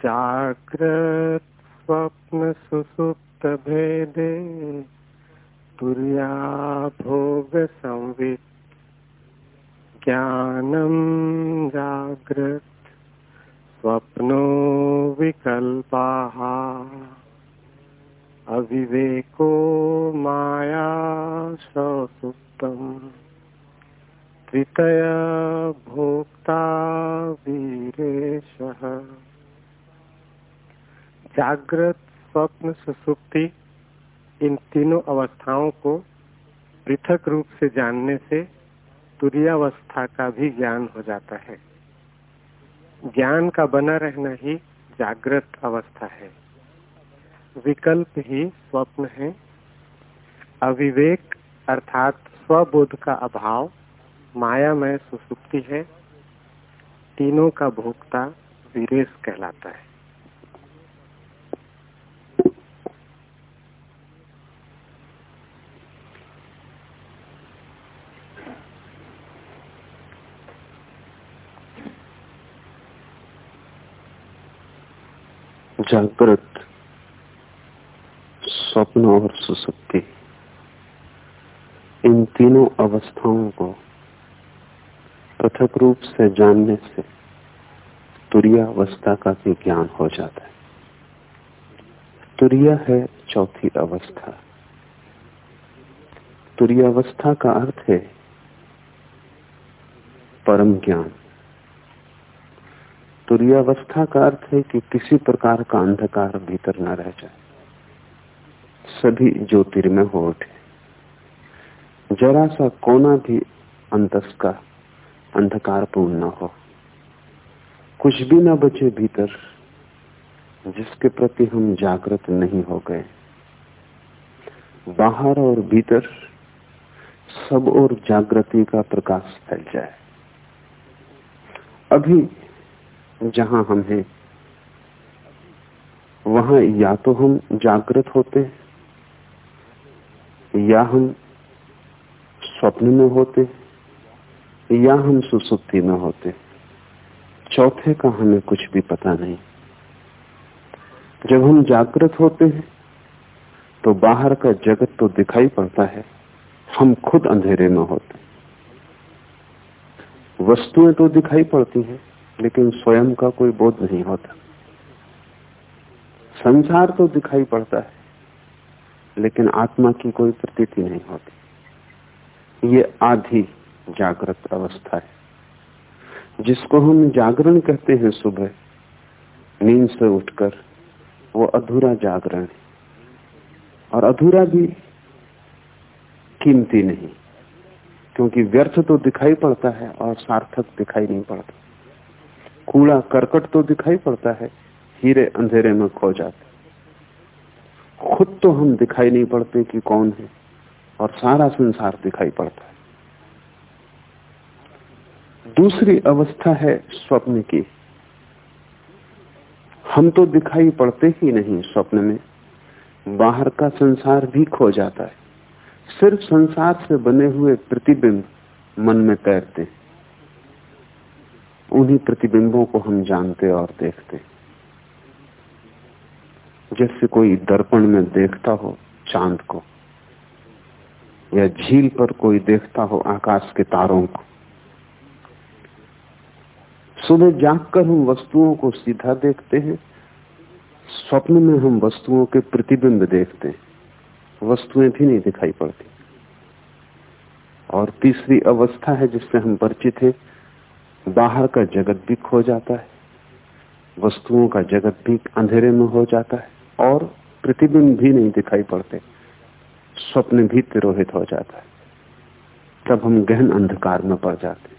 जाग्रत स्वप्न सुसुप्त भेदे तुर्या भोग संवित। ज्ञानम जाग्रत स्वप्नो विकल्पा। अविवेको माया सुप्तम त्रितय भोक्ता वीरेश। जागृत, स्वप्न, सुसुप्ति, इन तीनों अवस्थाओं को पृथक रूप से जानने से तुरियावस्था का भी ज्ञान हो जाता है। ज्ञान का बना रहना ही जागृत अवस्था है। विकल्प ही स्वप्न है। अविवेक अर्थात स्वबोध का अभाव, मायामय सुसुप्ति है। तीनों का भोक्ता विरेश कहलाता है। जागृत स्वप्न और सुसुप्ति। इन तीनों अवस्थाओं को पृथक रूप से जानने से तुरिया अवस्था का भी ज्ञान हो जाता है। तुरिया है चौथी अवस्था। तुरिया अवस्था का अर्थ है परम ज्ञान। तुरियावस्था का अर्थ है कि किसी प्रकार का अंधकार भीतर न रह जाए। सभी ज्योतिर्मय हो उठे। जरा सा कोना भी अंतस का अंधकार पूर्ण न हो। कुछ भी न बचे भीतर, जिसके प्रति हम जागृत नहीं हो गए। बाहर और भीतर सब और जागृति का प्रकाश फैल जाए। अभी जहाँ हम हैं, वहाँ या तो हम जागृत होते या हम स्वप्न में होते या हम सुसुप्ति में होते चौथे का हमें कुछ भी पता नहीं। जब हम जागृत होते हैं तो बाहर का जगत तो दिखाई पड़ता है, हम खुद अंधेरे में होते वस्तुएँ तो दिखाई पड़ती हैं लेकिन स्वयं का कोई बोध नहीं होता। संसार तो दिखाई पड़ता है, लेकिन आत्मा की कोई प्रतीति नहीं होती। ये आधी जागृत अवस्था है। जिसको हम जागरण कहते हैं सुबह, नींद से उठकर, वो अधूरा जागरण है। और अधूरा भी कीमती नहीं, क्योंकि व्यर्थ तो दिखाई पड़ता है और सार्थक दिखाई नहीं पड़ता। कूड़ा करकट तो दिखाई पड़ता है, हीरे अंधेरे में खो जाते खुद तो हम दिखाई नहीं पड़ते कि कौन है, और सारा संसार दिखाई पड़ता है। दूसरी अवस्था है स्वप्न की। हम तो दिखाई पड़ते ही नहीं स्वप्न में, बाहर का संसार भी खो जाता है। सिर्फ़ संसार से बने हुए प्रतिबिंब मन में तैरते हैं। उन्हीं प्रतिबिंबों को हम जानते और देखते। जैसे कोई दर्पण में देखता हो चाँद को, या झील पर कोई देखता हो आकाश के तारों को, सुबह जागकर हम वस्तुओं को सीधा देखते हैं, स्वप्न में हम वस्तुओं के प्रतिबिंब देखते हैं। वस्तुएँ भी नहीं दिखाई पड़ती। और तीसरी अवस्था है जिससे हम परिचित हैं बाहर का जगत भी खो जाता है, वस्तुओं का जगत भी अंधेरे में हो जाता है और प्रतिबिंब भी नहीं दिखाई पड़ते, स्वप्न भी तिरोहित हो जाता है। तब हम गहन अंधकार में पड़ जाते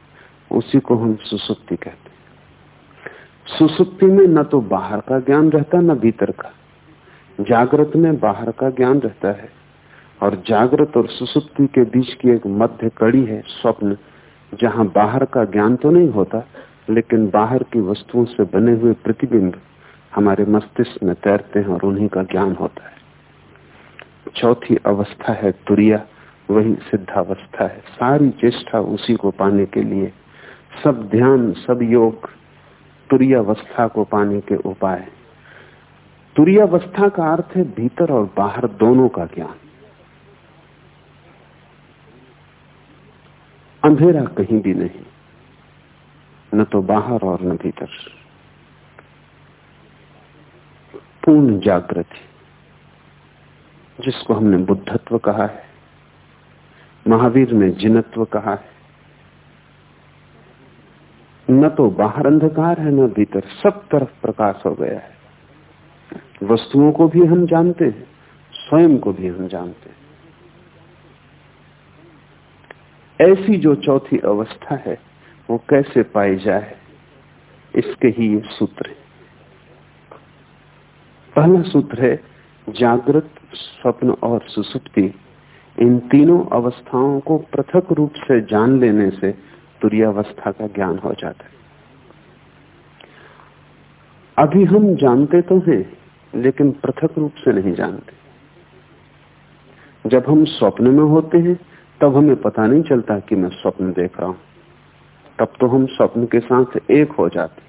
उसी को हम सुसुप्ति कहते सुसुप्ति में न तो बाहर का ज्ञान रहता, न भीतर का। जागृत में बाहर का ज्ञान रहता है और जागृत और सुसुप्ति के बीच की एक मध्य कड़ी है स्वप्न। जहाँ बाहर का ज्ञान तो नहीं होता, लेकिन बाहर की वस्तुओं से बने हुए प्रतिबिंब हमारे मस्तिष्क में तैरते हैं और उन्हीं का ज्ञान होता है। चौथी अवस्था है तुरिया, वही सिद्धावस्था है। सारी चेष्टा उसी को पाने के लिए, सब ध्यान, सब योग तुरियावस्था को पाने के उपाय। तुरियावस्था का अर्थ है भीतर और बाहर दोनों का ज्ञान। अंधेरा कहीं भी नहीं, न तो बाहर और न भीतर। पूर्ण जागृति जिसको हमने बुद्धत्व कहा है, महावीर ने जिनत्व कहा है। न तो बाहर अंधकार है, न भीतर, सब तरफ़ प्रकाश हो गया है। वस्तुओं को भी हम जानते हैं, स्वयं को भी हम जानते हैं। ऐसी जो चौथी अवस्था है, वो कैसे पाई जाए? इसके ही ये सूत्र है। पहला सूत्र है, जागृत, स्वप्न और सुसुप्ति। इन तीनों अवस्थाओं को पृथक रूप से जान लेने से तुरियावस्था का ज्ञान हो जाता है। अभी हम जानते तो हैं, लेकिन पृथक रूप से नहीं जानते। जब हम स्वप्न में होते हैं तब हमें पता नहीं चलता कि मैं स्वप्न देख रहा हूँ। तब तो हम स्वप्न के साथ एक हो जाते।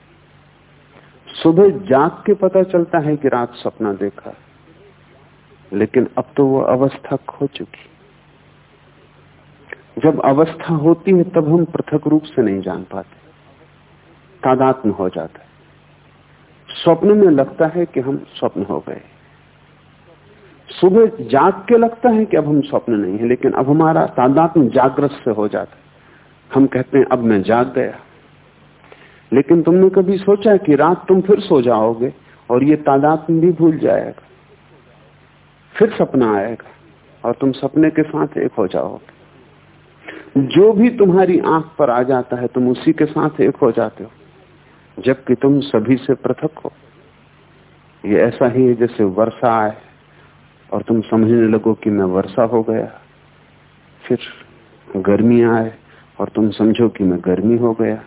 सुबह जाग के पता चलता है कि रात सपना देखा। लेकिन अब तो वो अवस्था खो चुकी। जब अवस्था होती है, तब हम पृथक रूप से नहीं जान पाते। तादात्म हो जाता है। स्वप्न में लगता है कि हम स्वप्न हो गए। सुबह जाग के लगता है कि अब हम स्वप्न नहीं है, लेकिन अब हमारा तादात्म जागृत से हो जाता है। हम कहते हैं, अब मैं जाग गया। लेकिन तुमने कभी सोचा कि रात तुम फिर सो जाओगे और ये तादात्म भी भूल जाएगा? फिर सपना आएगा और तुम सपने के साथ एक हो जाओगे। जो भी तुम्हारी आँख पर आ जाता है, तुम उसी के साथ एक हो जाते हो, जबकि तुम सभी से पृथक हो। ये ऐसा ही है जैसे वर्षा आए। और तुम समझने लगो कि मैं वर्षा हो गया। फिर गर्मी आए और तुम समझो कि मैं गर्मी हो गया।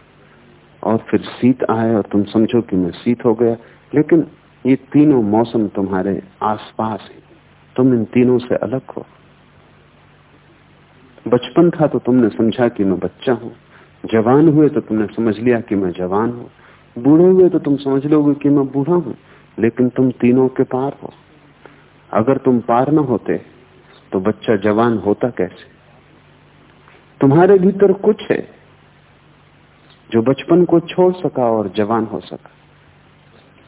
और फिर शीत आए और तुम समझो कि मैं शीत हो गया। लेकिन ये तीनों मौसम तुम्हारे आसपास है। तुम इन तीनों से अलग हो। बचपन था तो तुमने समझा कि मैं बच्चा हूँ। जवान हुए तो तुमने समझ लिया कि मैं जवान हूँ। बूढ़े हुए तो तुम समझ लोगे कि मैं बूढ़ा हूँ। लेकिन तुम तीनों के पार हो। अगर तुम पार न होते तो बच्चा जवान होता कैसे? तुम्हारे भीतर कुछ है जो बचपन को छोड़ सका और जवान हो सका।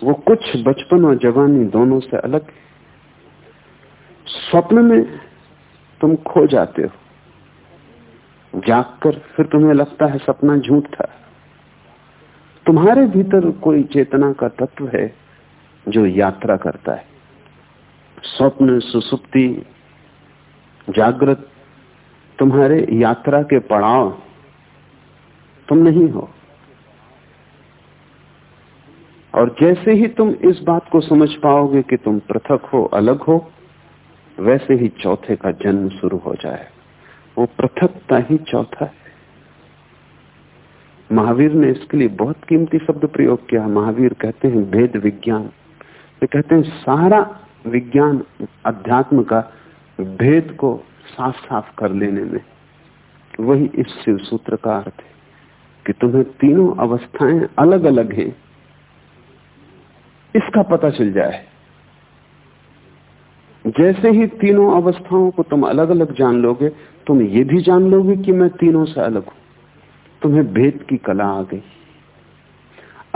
वो कुछ बचपन और जवानी दोनों से अलग है। स्वप्न में तुम खो जाते हो। जाग कर फिर तुम्हें लगता है सपना झूठ था। तुम्हारे भीतर कोई चेतना का तत्व है जो यात्रा करता है। स्वप्न, सुसुप्ति, जागृत, तुम्हारे यात्रा के पड़ाव तुम नहीं हो। और जैसे ही तुम इस बात को समझ पाओगे कि तुम पृथक हो, अलग हो, वैसे ही चौथे का जन्म शुरू हो जाए। वो पृथकता ही चौथा है। महावीर ने इसके लिए बहुत कीमती शब्द प्रयोग किया। महावीर कहते हैं, भेद विज्ञान। वे कहते हैं, सारा विज्ञान, अध्यात्म का भेद को साफ़ साफ़ कर लेने में वही इस शिव सूत्र का अर्थ है कि तुम्हें तीनों अवस्थाएँ अलग अलग हैं। इसका पता चल जाए। जैसे ही तीनों अवस्थाओं को तुम अलग अलग जान लोगे, तुम ये भी जान लोगे कि मैं तीनों से अलग हूँ। तुम्हें भेद की कला आ गई।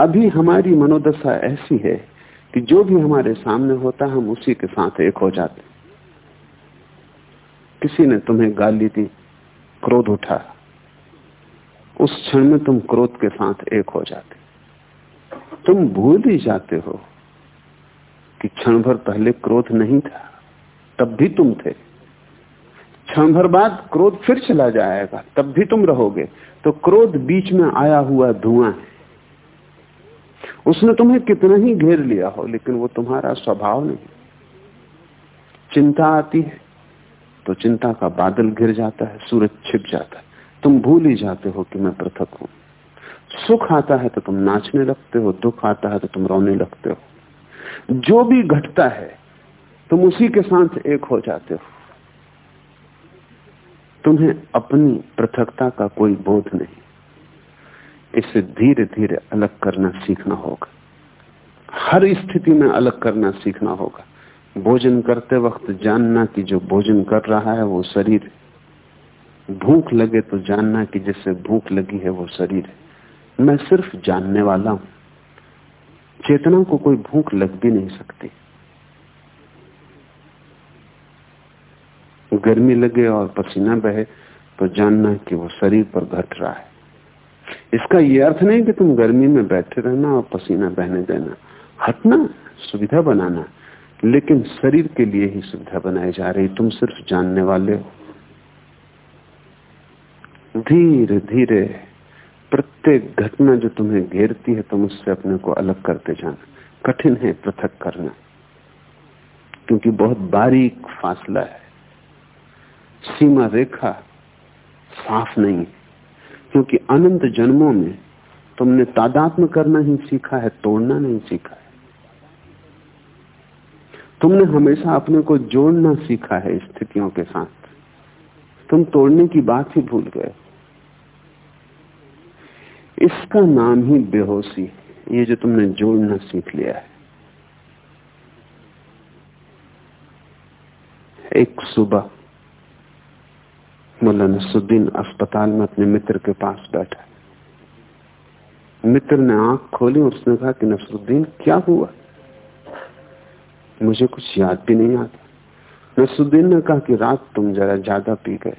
अभी हमारी मनोदशा ऐसी है कि जो भी हमारे सामने होता, हम उसी के साथ एक हो जाते। किसी ने तुम्हें गाली दी, क्रोध उठा। उस क्षण में तुम क्रोध के साथ एक हो जाते। तुम भूल ही जाते हो कि क्षण भर पहले क्रोध नहीं था, तब भी तुम थे। क्षण भर बाद क्रोध फिर चला जाएगा, तब भी तुम रहोगे। तो क्रोध बीच में आया हुआ धुआँ है। उसने तुम्हें कितना ही घेर लिया हो, लेकिन वो तुम्हारा स्वभाव नहीं। चिंता आती है तो चिंता का बादल घिर जाता है, सूरज छिप जाता है। तुम भूल ही जाते हो कि मैं पृथक हूँ। सुख आता है तो तुम नाचने लगते हो, दुख आता है तो तुम रोने लगते हो। जो भी घटता है, तुम उसी के साथ एक हो जाते हो। तुम्हें अपनी पृथकता का कोई बोध नहीं। इसे धीरे धीरे अलग करना सीखना होगा। हर स्थिति में अलग करना सीखना होगा। भोजन करते वक्त जानना कि जो भोजन कर रहा है वो शरीर भूख लगे तो जानना कि जिससे भूख लगी है वो शरीर है। मैं सिर्फ़ जानने वाला हूँ। चेतना को कोई भूख लग भी नहीं सकती। गर्मी लगे और पसीना बहे तो जानना कि वो शरीर पर घट रहा है। इसका ये अर्थ नहीं कि तुम गर्मी में बैठे रहना और पसीना बहने देना। हटना, सुविधा बनाना, लेकिन शरीर के लिए ही सुविधा बनाई जा रही। तुम सिर्फ़ जानने वाले हो। धीरे धीरे प्रत्येक घटना जो तुम्हें घेरती है, तुम उससे अपने को अलग करते जाना। कठिन है पृथक करना। क्योंकि बहुत बारीक फासला है। सीमा रेखा साफ़ नहीं क्योंकि अनंत जन्मों में तुमने तादात्म करना ही सीखा है, तोड़ना नहीं सीखा है। तुमने हमेशा अपने को जोड़ना सीखा है स्थितियों के साथ। तुम तोड़ने की बात ही भूल गए। इसका नाम ही बेहोशी है, ये जो तुमने जोड़ना सीख लिया है। एक सुबह मुला नसुद्दीन अस्पताल में अपने मित्र के पास बैठा। मित्र ने आँख खोली और उसने कहा कि नसरुद्दीन, क्या हुआ? मुझे कुछ याद भी नहीं आता। नसरुद्दीन ने कहा कि रात तुम जरा ज़्यादा पी गए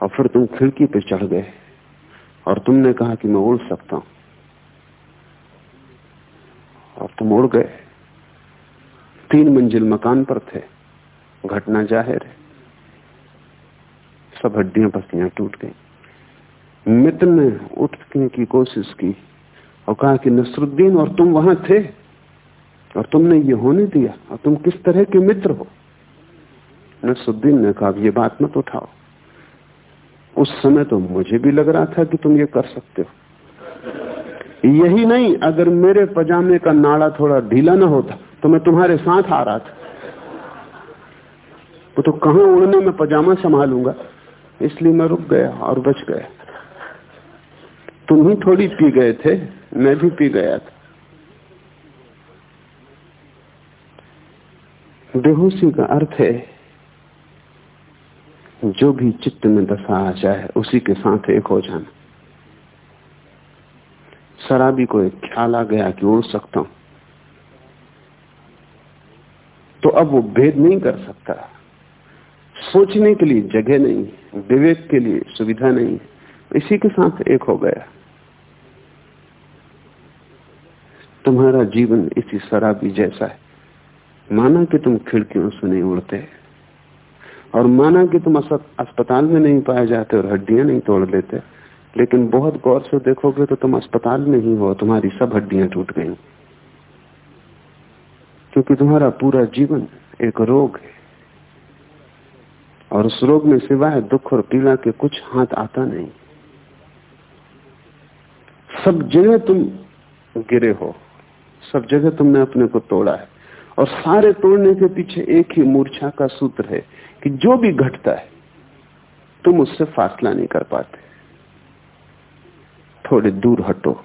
और फिर तुम खिड़की पे चढ़ गए और तुमने कहा कि मैं उड़ सकता हूँ। और तुम उड़ गए। तीन मंजिल मकान पर थे। घटना ज़ाहिर है। सब हड्डियाँ पसलियाँ टूट गई। मित्र ने उठने की कोशिश की और कहा कि नसरुद्दीन, और तुम वहाँ थे? और तुमने ये होने दिया? और तुम किस तरह के मित्र हो? नसरुद्दीन ने कहा ये बात मत उठाओ। उस समय तो मुझे भी लग रहा था कि तुम ये कर सकते हो। यही नहीं, अगर मेरे पजामे का नाड़ा थोड़ा ढीला ना होता तो मैं तुम्हारे साथ आ रहा था। वो तो कहाँ उड़ने में पजामा संभालूँगा? इसलिए मैं रुक गया और बच गया। तुम ही थोड़ी पी गए थे, मैं भी पी गया था। बेहोशी का अर्थ है, जो भी चित्त में दशा आ जाए, उसी के साथ एक हो जाना। शराबी को एक ख्याल आ गया कि उड़ सकता हूँ। तो अब वो भेद नहीं कर सकता। सोचने के लिए जगह नहीं, विवेक के लिए सुविधा नहीं, इसी के साथ एक हो गया। तुम्हारा जीवन इसी शराबी जैसा है। माना कि तुम खिड़कियों से नहीं उड़ते और माना कि तुम अस्पताल में नहीं पाए जाते और हड्डियाँ नहीं तोड़ लेते, लेकिन बहुत गौर से देखोगे तो तुम अस्पताल में ही हो, तुम्हारी सब हड्डियाँ टूट गई। क्योंकि तुम्हारा पूरा जीवन एक रोग है। और उस रोग में सिवाय दुख और पीड़ा के कुछ हाथ आता नहीं। सब जगह तुम गिरे हो। सब जगह तुमने अपने को तोड़ा है। और सारे तोड़ने के पीछे एक ही मूर्छा का सूत्र है कि जो भी घटता है, तुम उससे फासला नहीं कर पाते। थोड़े दूर हटो।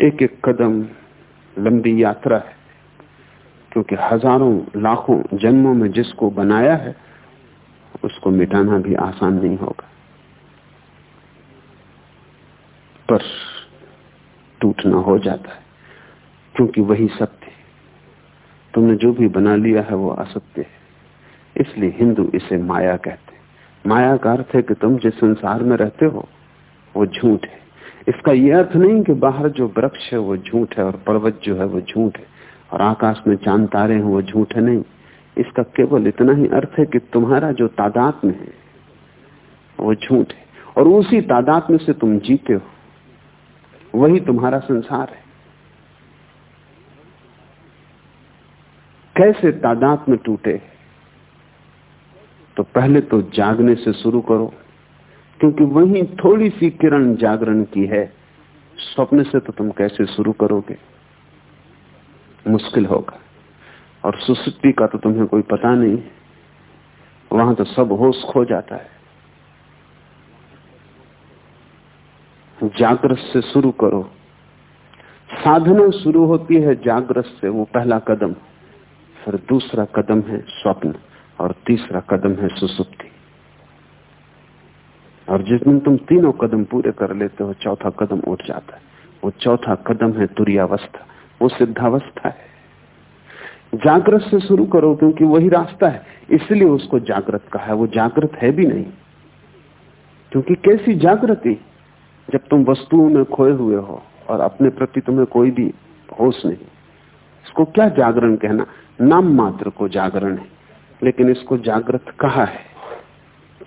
एक एक कदम लंबी यात्रा है। क्योंकि हज़ारों, लाखों जन्मों में जिसको बनाया है उसको मिटाना भी आसान नहीं होगा। पर टूटना हो जाता है, क्योंकि वही सत्य तुमने जो भी बना लिया है, वो असत्य है। इसलिए हिंदू इसे माया कहते हैं। माया का अर्थ है कि तुम जिस संसार में रहते हो, वो झूठ है। इसका यह अर्थ नहीं कि बाहर जो वृक्ष है, वो झूठ है, और पर्वत जो है, वो झूठ है, और आकाश में चाँद तारे हैं, वो झूठ है नहीं। इसका केवल इतना ही अर्थ है कि तुम्हारा जो तादाद में है, वो झूठ है। और उसी तादाद में से तुम जीते हो। वही तुम्हारा संसार है। कैसे तादाद में टूटे? तो पहले तो जागने से शुरू करो, क्योंकि वही थोड़ी सी किरण जागरण की है। स्वप्न से तो तुम कैसे शुरू करोगे? मुश्किल होगा। और सुसुप्ति का तो तुम्हें कोई पता नहीं। वहाँ तो सब होश खो जाता है। जागृत से शुरू करो। साधना शुरू होती है जागृत से, वो पहला कदम। फिर दूसरा कदम है स्वप्न, और तीसरा कदम है सुसुप्ति। और जिस दिन तुम तीनों कदम पूरे कर लेते हो, चौथा कदम उठ जाता है। वो चौथा कदम है तुरियावस्था। वो सिद्धावस्था है। जागृत से शुरू करो, क्योंकि वही रास्ता है। इसलिए उसको जागृत कहा। है वो जागृत है भी नहीं। क्योंकि कैसी जागृति? जब तुम वस्तुओं में खोए हुए हो और अपने प्रति तुम्हें कोई भी होश नहीं। इसको क्या जागरण कहना? नाम मात्र को जागरण है। लेकिन इसको जागृत कहा है।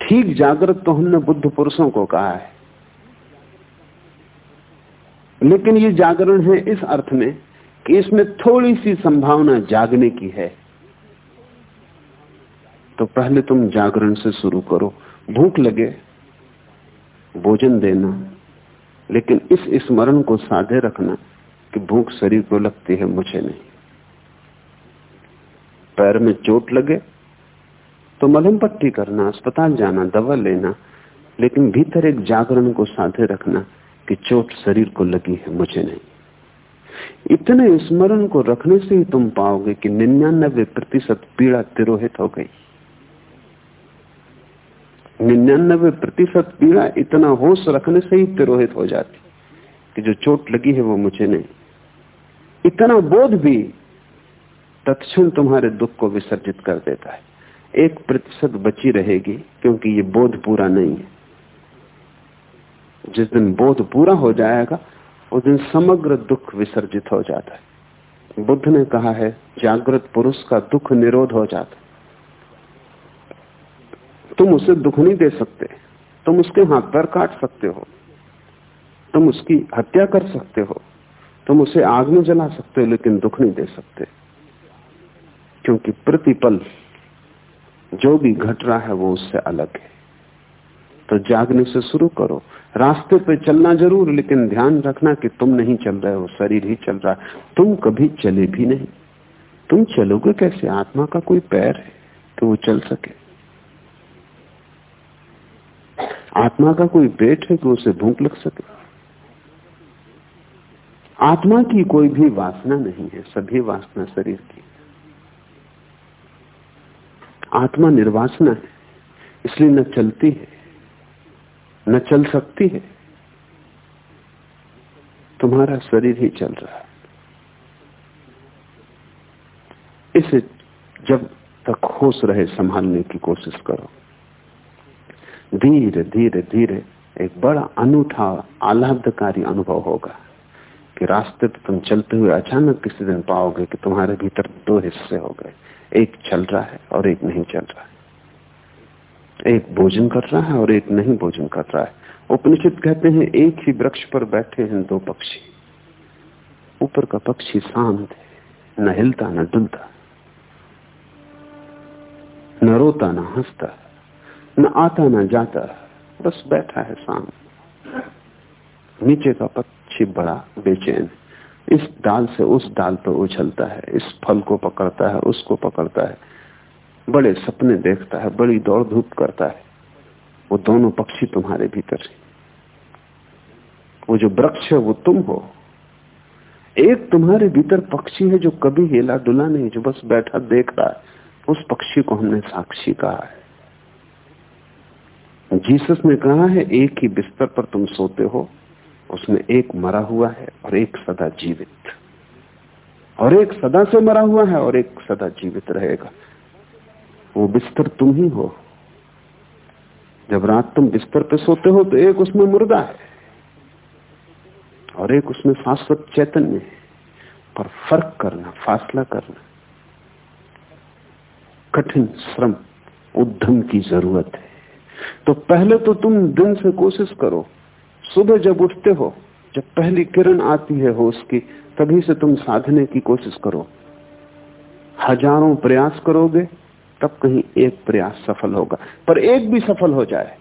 ठीक जागृत तो हमने बुद्ध पुरुषों को कहा है। लेकिन ये जागरण है इस अर्थ में कि इसमें थोड़ी सी संभावना जागने की है। तो पहले तुम जागरण से शुरू करो। भूख लगे, भोजन देना, लेकिन इस स्मरण को साधे रखना कि भूख शरीर को लगती है, मुझे नहीं। पैर में चोट लगे तो मलहम पट्टी करना, अस्पताल जाना, दवा लेना, लेकिन भीतर एक जागरण को साधे रखना कि चोट शरीर को लगी है, मुझे नहीं। इतने स्मरण को रखने से ही तुम पाओगे कि निन्यानबे प्रतिशत पीड़ा तिरोहित हो गई। निन्यानबे प्रतिशत पीड़ा इतना होश रखने से ही तिरोहित हो जाती कि जो चोट लगी है वो मुझे नहीं। इतना बोध भी तत्क्षण तुम्हारे दुख को विसर्जित कर देता है। एक प्रतिशत बची रहेगी क्योंकि ये बोध पूरा नहीं है। जिस दिन बोध पूरा हो जाएगा उस दिन समग्र दुख विसर्जित हो जाता है। बुद्ध ने कहा है, जागृत पुरुष का दुख निरोध हो जाता है। तुम उसे दुख नहीं दे सकते। तुम उसके हाथ पैर काट सकते हो। तुम उसकी हत्या कर सकते हो। तुम उसे आग में जला सकते हो, लेकिन दुख नहीं दे सकते। क्योंकि प्रतिपल, जो भी घट रहा है, वो उससे अलग है। तो जागने से शुरू करो। रास्ते पे चलना ज़रूर, लेकिन ध्यान रखना कि तुम नहीं चल रहे हो, शरीर ही चल रहा। है तुम कभी चले भी नहीं। तुम चलोगे कैसे? आत्मा का कोई पैर है तो वो चल सके। आत्मा का कोई पेट है कि उसे भूख लग सके। आत्मा की कोई भी वासना नहीं है, सभी वासना शरीर की। आत्मा निर्वासना है, इसलिए न चलती है। न चल सकती है। तुम्हारा शरीर ही चल रहा है। इसे जब तक होश रहे, संभालने की कोशिश करो। धीरे धीरे धीरे एक बड़ा अनूठा, आह्लादकारी अनुभव होगा कि रास्ते पे तुम चलते हुए अचानक किसी दिन पाओगे कि तुम्हारे भीतर दो हिस्से हो गए। एक चल रहा है और एक नहीं चल रहा। है एक भोजन कर रहा है और एक नहीं भोजन कर रहा है। उपनिषद कहते हैं, एक ही वृक्ष पर बैठे हैं दो पक्षी। ऊपर का पक्षी शांत है, न हिलता, न डुलता। न रोता, न हंसता, न आता, न जाता, बस बैठा है शांत। नीचे का पक्षी बड़ा बेचैन इस डाल से उस डाल पर उछलता है, इस फल को पकड़ता है, उसको पकड़ता है। बड़े सपने देखता है, बड़ी दौड़ धूप करता है। वो दोनों पक्षी तुम्हारे भीतर है। वो जो वृक्ष है, वो तुम हो। एक तुम्हारे भीतर पक्षी है जो कभी हिला डुला नहीं, जो बस बैठा देख रहा है। उस पक्षी को हमने साक्षी कहा है। जीसस ने कहा है, एक ही बिस्तर पर तुम सोते हो, उसमें एक मरा हुआ है और एक सदा जीवित। और एक सदा से मरा हुआ है और एक सदा जीवित रहेगा। वो बिस्तर तुम ही हो। जब रात तुम बिस्तर पे सोते हो तो एक उसमें मुर्दा है और एक उसमें शाश्वत चैतन्य है। पर फ़र्क करना, फासला करना, कठिन श्रम उद्यम की ज़रूरत है। तो पहले तो तुम दिन से कोशिश करो। सुबह जब उठते हो, जब पहली किरण आती है होश की, तभी से तुम साधने की कोशिश करो। हज़ारों प्रयास करोगे तब कहीं एक प्रयास सफल होगा। पर एक भी सफल हो जाए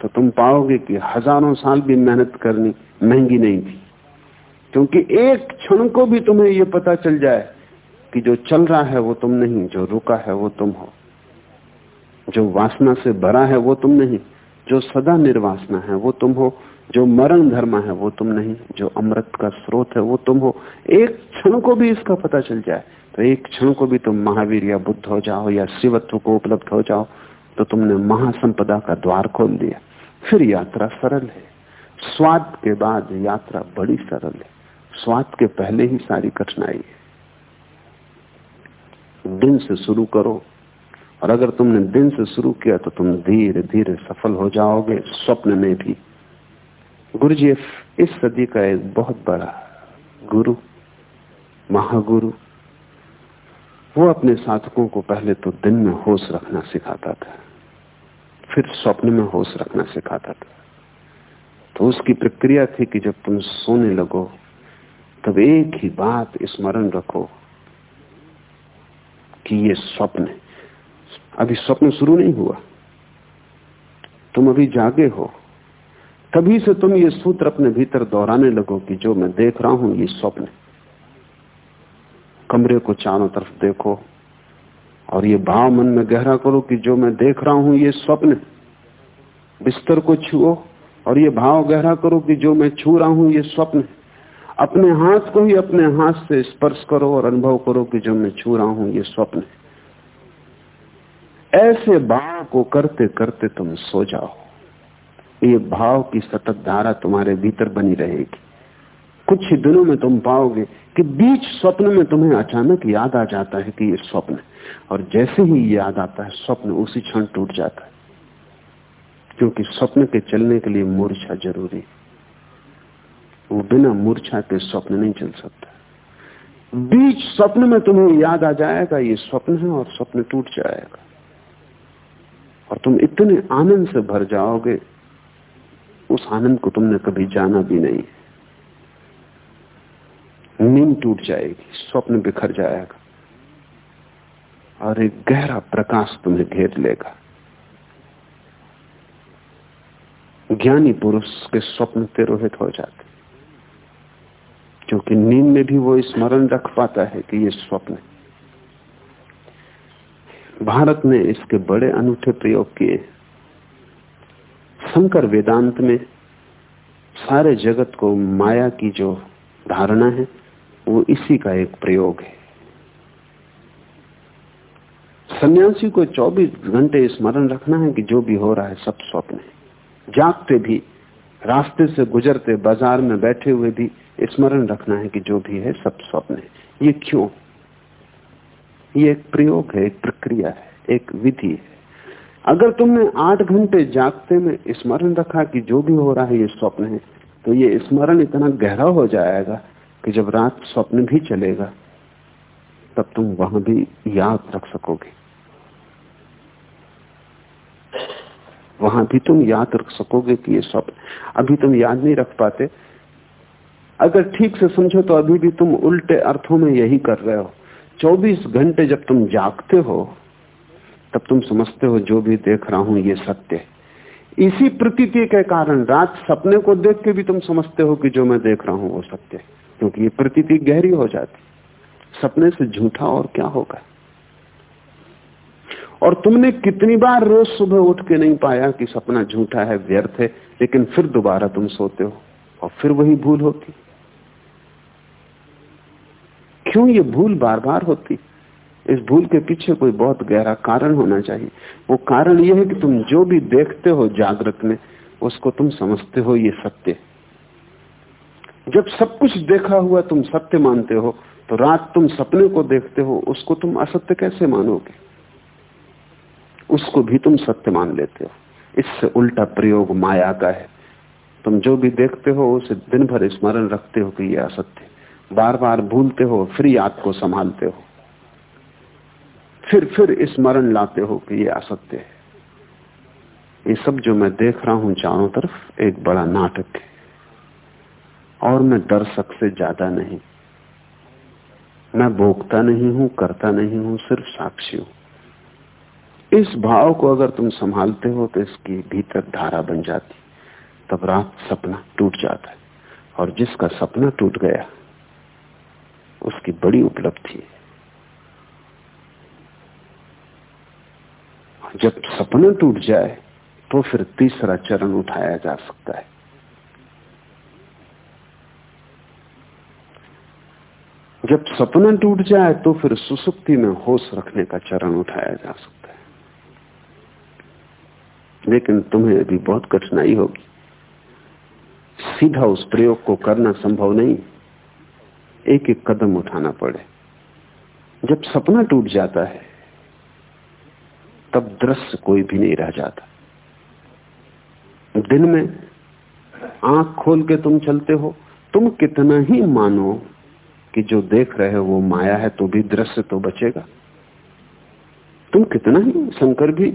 तो तुम पाओगे कि हज़ारों साल भी मेहनत करनी महँगी नहीं थी। क्योंकि एक क्षण को भी तुम्हें यह पता चल जाए कि जो चल रहा है वो तुम नहीं, जो रुका है वो तुम हो। जो वासना से भरा है वो तुम नहीं, जो सदा निर्वासना है वो तुम हो। जो मरण धर्म है वो तुम नहीं, जो अमृत का स्रोत है वो तुम हो। एक क्षण को भी इसका पता चल जाए तो एक क्षण को भी तुम महावीर या बुद्ध हो जाओ या शिवत्व को उपलब्ध हो जाओ तो तुमने महासंपदा का द्वार खोल दिया। फिर यात्रा सरल है। स्वाद के बाद यात्रा बड़ी सरल है। स्वाद के पहले ही सारी कठिनाई है। दिन से शुरू करो। और अगर तुमने दिन से शुरू किया तो तुम धीरे धीरे सफल हो जाओगे, स्वप्न में भी। गुरु जी इस सदी का एक बहुत बड़ा गुरु, महागुरु वो अपने साधकों को पहले तो दिन में होश रखना सिखाता था, फिर स्वप्न में होश रखना सिखाता था। तो उसकी प्रक्रिया थी कि जब तुम सोने लगो, तब एक ही बात स्मरण रखो कि ये स्वप्न है। अभी स्वप्न शुरू नहीं हुआ। तुम अभी जागे हो। तभी से तुम ये सूत्र अपने भीतर दोहराने लगो कि जो मैं देख रहा हूँ, ये स्वप्न कमरे को चारों तरफ़ देखो और ये भाव मन में गहरा करो कि जो मैं देख रहा हूँ ये स्वप्न बिस्तर को छुओ और ये भाव गहरा करो कि जो मैं छू रहा हूँ ये स्वप्न अपने हाथ को ही अपने हाथ से स्पर्श करो और अनुभव करो कि जो मैं छू रहा हूँ ये स्वप्न ऐसे भाव को करते करते तुम सो जाओ। ये भाव की सतत धारा तुम्हारे भीतर बनी रहेगी। कुछ ही दिनों में तुम पाओगे कि बीच स्वप्न में तुम्हें अचानक याद आ जाता है कि ये स्वप्न और जैसे ही याद आता है, स्वप्न उसी क्षण टूट जाता है। क्योंकि स्वप्न के चलने के लिए मूर्छा ज़रूरी वो बिना मूर्छा के स्वप्न नहीं चल सकता। बीच स्वप्न में तुम्हें याद आ जाएगा, ये स्वप्न है और स्वप्न टूट जाएगा। और तुम इतने आनंद से भर जाओगे, उस आनंद को तुमने कभी जाना भी नहीं नींद टूट जाएगी, स्वप्न बिखर जाएगा। और एक गहरा प्रकाश तुम्हें घेर लेगा। ज्ञानी पुरुष के स्वप्न तिरोहित हो जाते। क्योंकि नींद में भी वो स्मरण रख पाता है कि ये स्वप्न भारत ने इसके बड़े अनूठे प्रयोग किए शंकर वेदांत में सारे जगत को माया की जो धारणा है वो इसी का एक प्रयोग है। सन्यासी को 24 घंटे स्मरण रखना है कि जो भी हो रहा है सब स्वप्न है। जागते भी, रास्ते से गुजरते, बाज़ार में बैठे हुए भी स्मरण रखना है कि जो भी है सब स्वप्न है। ये क्यों? ये एक प्रयोग है, एक प्रक्रिया है, एक विधि है। अगर तुमने आठ घंटे जागते में स्मरण रखा कि जो भी हो रहा है ये स्वप्न है तो ये स्मरण इतना गहरा हो जाएगा कि जब रात स्वप्न भी चलेगा, तब तुम वहाँ भी याद रख सकोगे। वहाँ भी तुम याद रख सकोगे कि ये स्वप्न, अभी तुम याद नहीं रख पाते। अगर ठीक से समझो तो अभी भी तुम उल्टे अर्थों में यही कर रहे हो। 24 घंटे जब तुम जागते हो, तब तुम समझते हो जो भी देख रहा हूँ ये सत्य इसी प्रतीति के कारण रात सपने को देख के भी तुम समझते हो कि जो मैं देख रहा हूँ वो सत्य है। क्योंकि ये प्रतीति गहरी हो जाती। सपने से झूठा और क्या होगा? और तुमने कितनी बार रोज सुबह उठ के नहीं पाया कि सपना झूठा है, व्यर्थ है, लेकिन फिर दोबारा तुम सोते हो और फिर वही भूल होती। क्यों ये भूल बार बार होती? इस भूल के पीछे कोई बहुत गहरा कारण होना चाहिए। वो कारण यह है कि तुम जो भी देखते हो जागृत में, उसको तुम समझते हो, ये सत्य जब सब कुछ देखा हुआ तुम सत्य मानते हो तो रात तुम सपने को देखते हो, उसको तुम असत्य कैसे मानोगे? उसको भी तुम सत्य मान लेते हो। इससे उल्टा प्रयोग माया का है। तुम जो भी देखते हो, उसे दिन भर स्मरण रखते हो कि यह असत्य बार बार भूलते हो, फिर याद को संभालते हो। फिर फिर स्मरण लाते हो कि ये असत्य है। ये सब जो मैं देख रहा हूँ चारों तरफ़, एक बड़ा नाटक है। और मैं दर्शक से ज़्यादा नहीं। मैं भोगता नहीं हूँ, करता नहीं हूँ, सिर्फ़ साक्षी हूँ। इस भाव को अगर तुम संभालते हो तो इसकी भीतर धारा बन जाती। तब रात सपना टूट जाता है। और जिसका सपना टूट गया, उसकी बड़ी उपलब्धि है। जब सपना टूट जाए तो फिर तीसरा चरण उठाया जा सकता है। जब सपना टूट जाए तो फिर सुसुप्ति में होश रखने का चरण उठाया जा सकता है। लेकिन तुम्हें अभी बहुत कठिनाई होगी। सीधा उस प्रयोग को करना संभव नहीं। एक एक कदम उठाना पड़े। जब सपना टूट जाता है, तब दृश्य कोई भी नहीं रह जाता। दिन में आँख खोल के तुम चलते हो। तुम कितना ही मानो कि जो देख रहे हो वो माया है तो भी दृश्य तो बचेगा। तुम कितना ही शंकर भी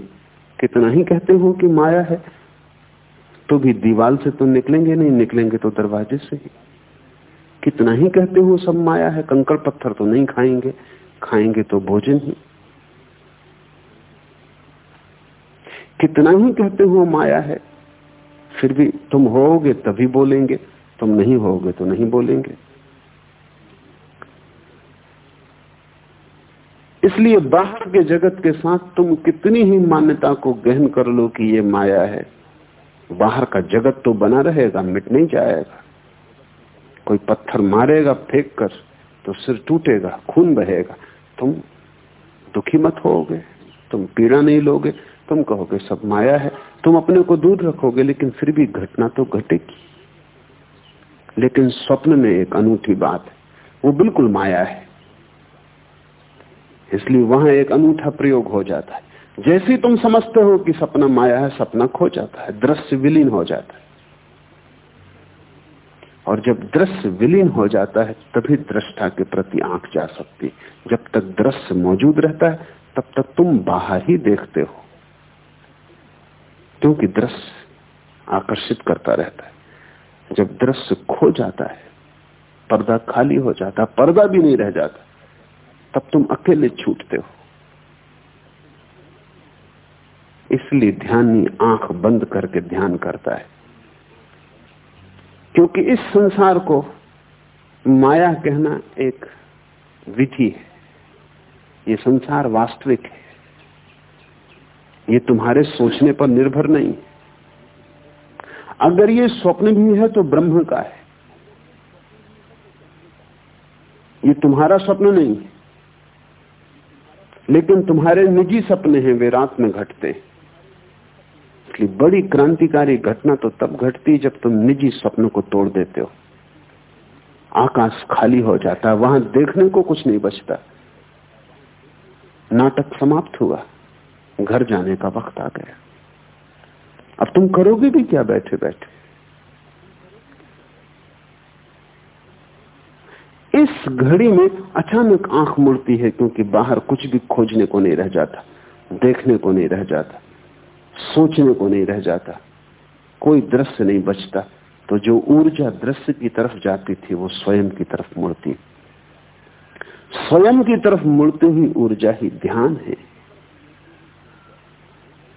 कितना ही कहते हो कि माया है तो भी दीवाल से तो निकलेंगे नहीं, निकलेंगे तो दरवाजे से ही। कितना ही कहते हो सब माया है, कंकड़ पत्थर तो नहीं खाएँगे खाएँगे तो भोजन ही। कितना ही कहते हो माया है, फिर भी तुम होगे तभी बोलेंगे, तुम नहीं होगे तो नहीं बोलेंगे। इसलिए बाहर के जगत के साथ तुम कितनी ही मान्यता को गहन कर लो कि ये माया है। बाहर का जगत तो बना रहेगा, मिट नहीं जाएगा। कोई पत्थर मारेगा, फेंक कर तो सिर टूटेगा, खून बहेगा। तुम दुखी मत होगे, तुम पीड़ा नहीं लोगे। तुम कहोगे, सब माया है। तुम अपने को दूर रखोगे, लेकिन फिर भी घटना तो घटेगी। लेकिन स्वप्न में एक अनूठी बात है, वो बिल्कुल माया है। इसलिए वहाँ एक अनूठा प्रयोग हो जाता है। जैसे तुम समझते हो कि सपना माया है, सपना खो जाता है, दृश्य विलीन हो जाता है। और जब दृश्य विलीन हो जाता है, तभी दृष्टा के प्रति आँख जा सकती जब तक दृश्य मौजूद रहता है, तब तक तुम बाहर ही देखते हो। क्योंकि दृश्य आकर्षित करता रहता है। जब दृश्य खो जाता है, पर्दा खाली हो जाता पर्दा भी नहीं रह जाता। तब तुम अकेले छूटते हो। इसलिए ध्यानी आँख बंद करके ध्यान करता है। क्योंकि इस संसार को माया कहना एक विधि है। ये संसार वास्तविक है। ये तुम्हारे सोचने पर निर्भर नहीं। अगर ये स्वप्न भी है तो ब्रह्म का है। ये तुम्हारा स्वप्न नहीं है। लेकिन तुम्हारे निजी सपने हैं, वे रात में घटते इसलिए बड़ी क्रांतिकारी घटना तो तब घटती जब तुम निजी स्वप्न को तोड़ देते हो। आकाश खाली हो जाता है, वहाँ देखने को कुछ नहीं बचता। नाटक समाप्त हुआ, घर जाने का वक्त आ गया। अब तुम करोगे भी क्या बैठे बैठे इस घड़ी में अचानक आँख मुड़ती है क्योंकि बाहर कुछ भी खोजने को नहीं रह जाता, देखने को नहीं रह जाता, सोचने को नहीं रह जाता, कोई दृश्य नहीं बचता। तो जो ऊर्जा दृश्य की तरफ़ जाती थी, वो स्वयं की तरफ़ मुड़ती। स्वयं की तरफ़ मुड़ती हुई ऊर्जा ही ध्यान है।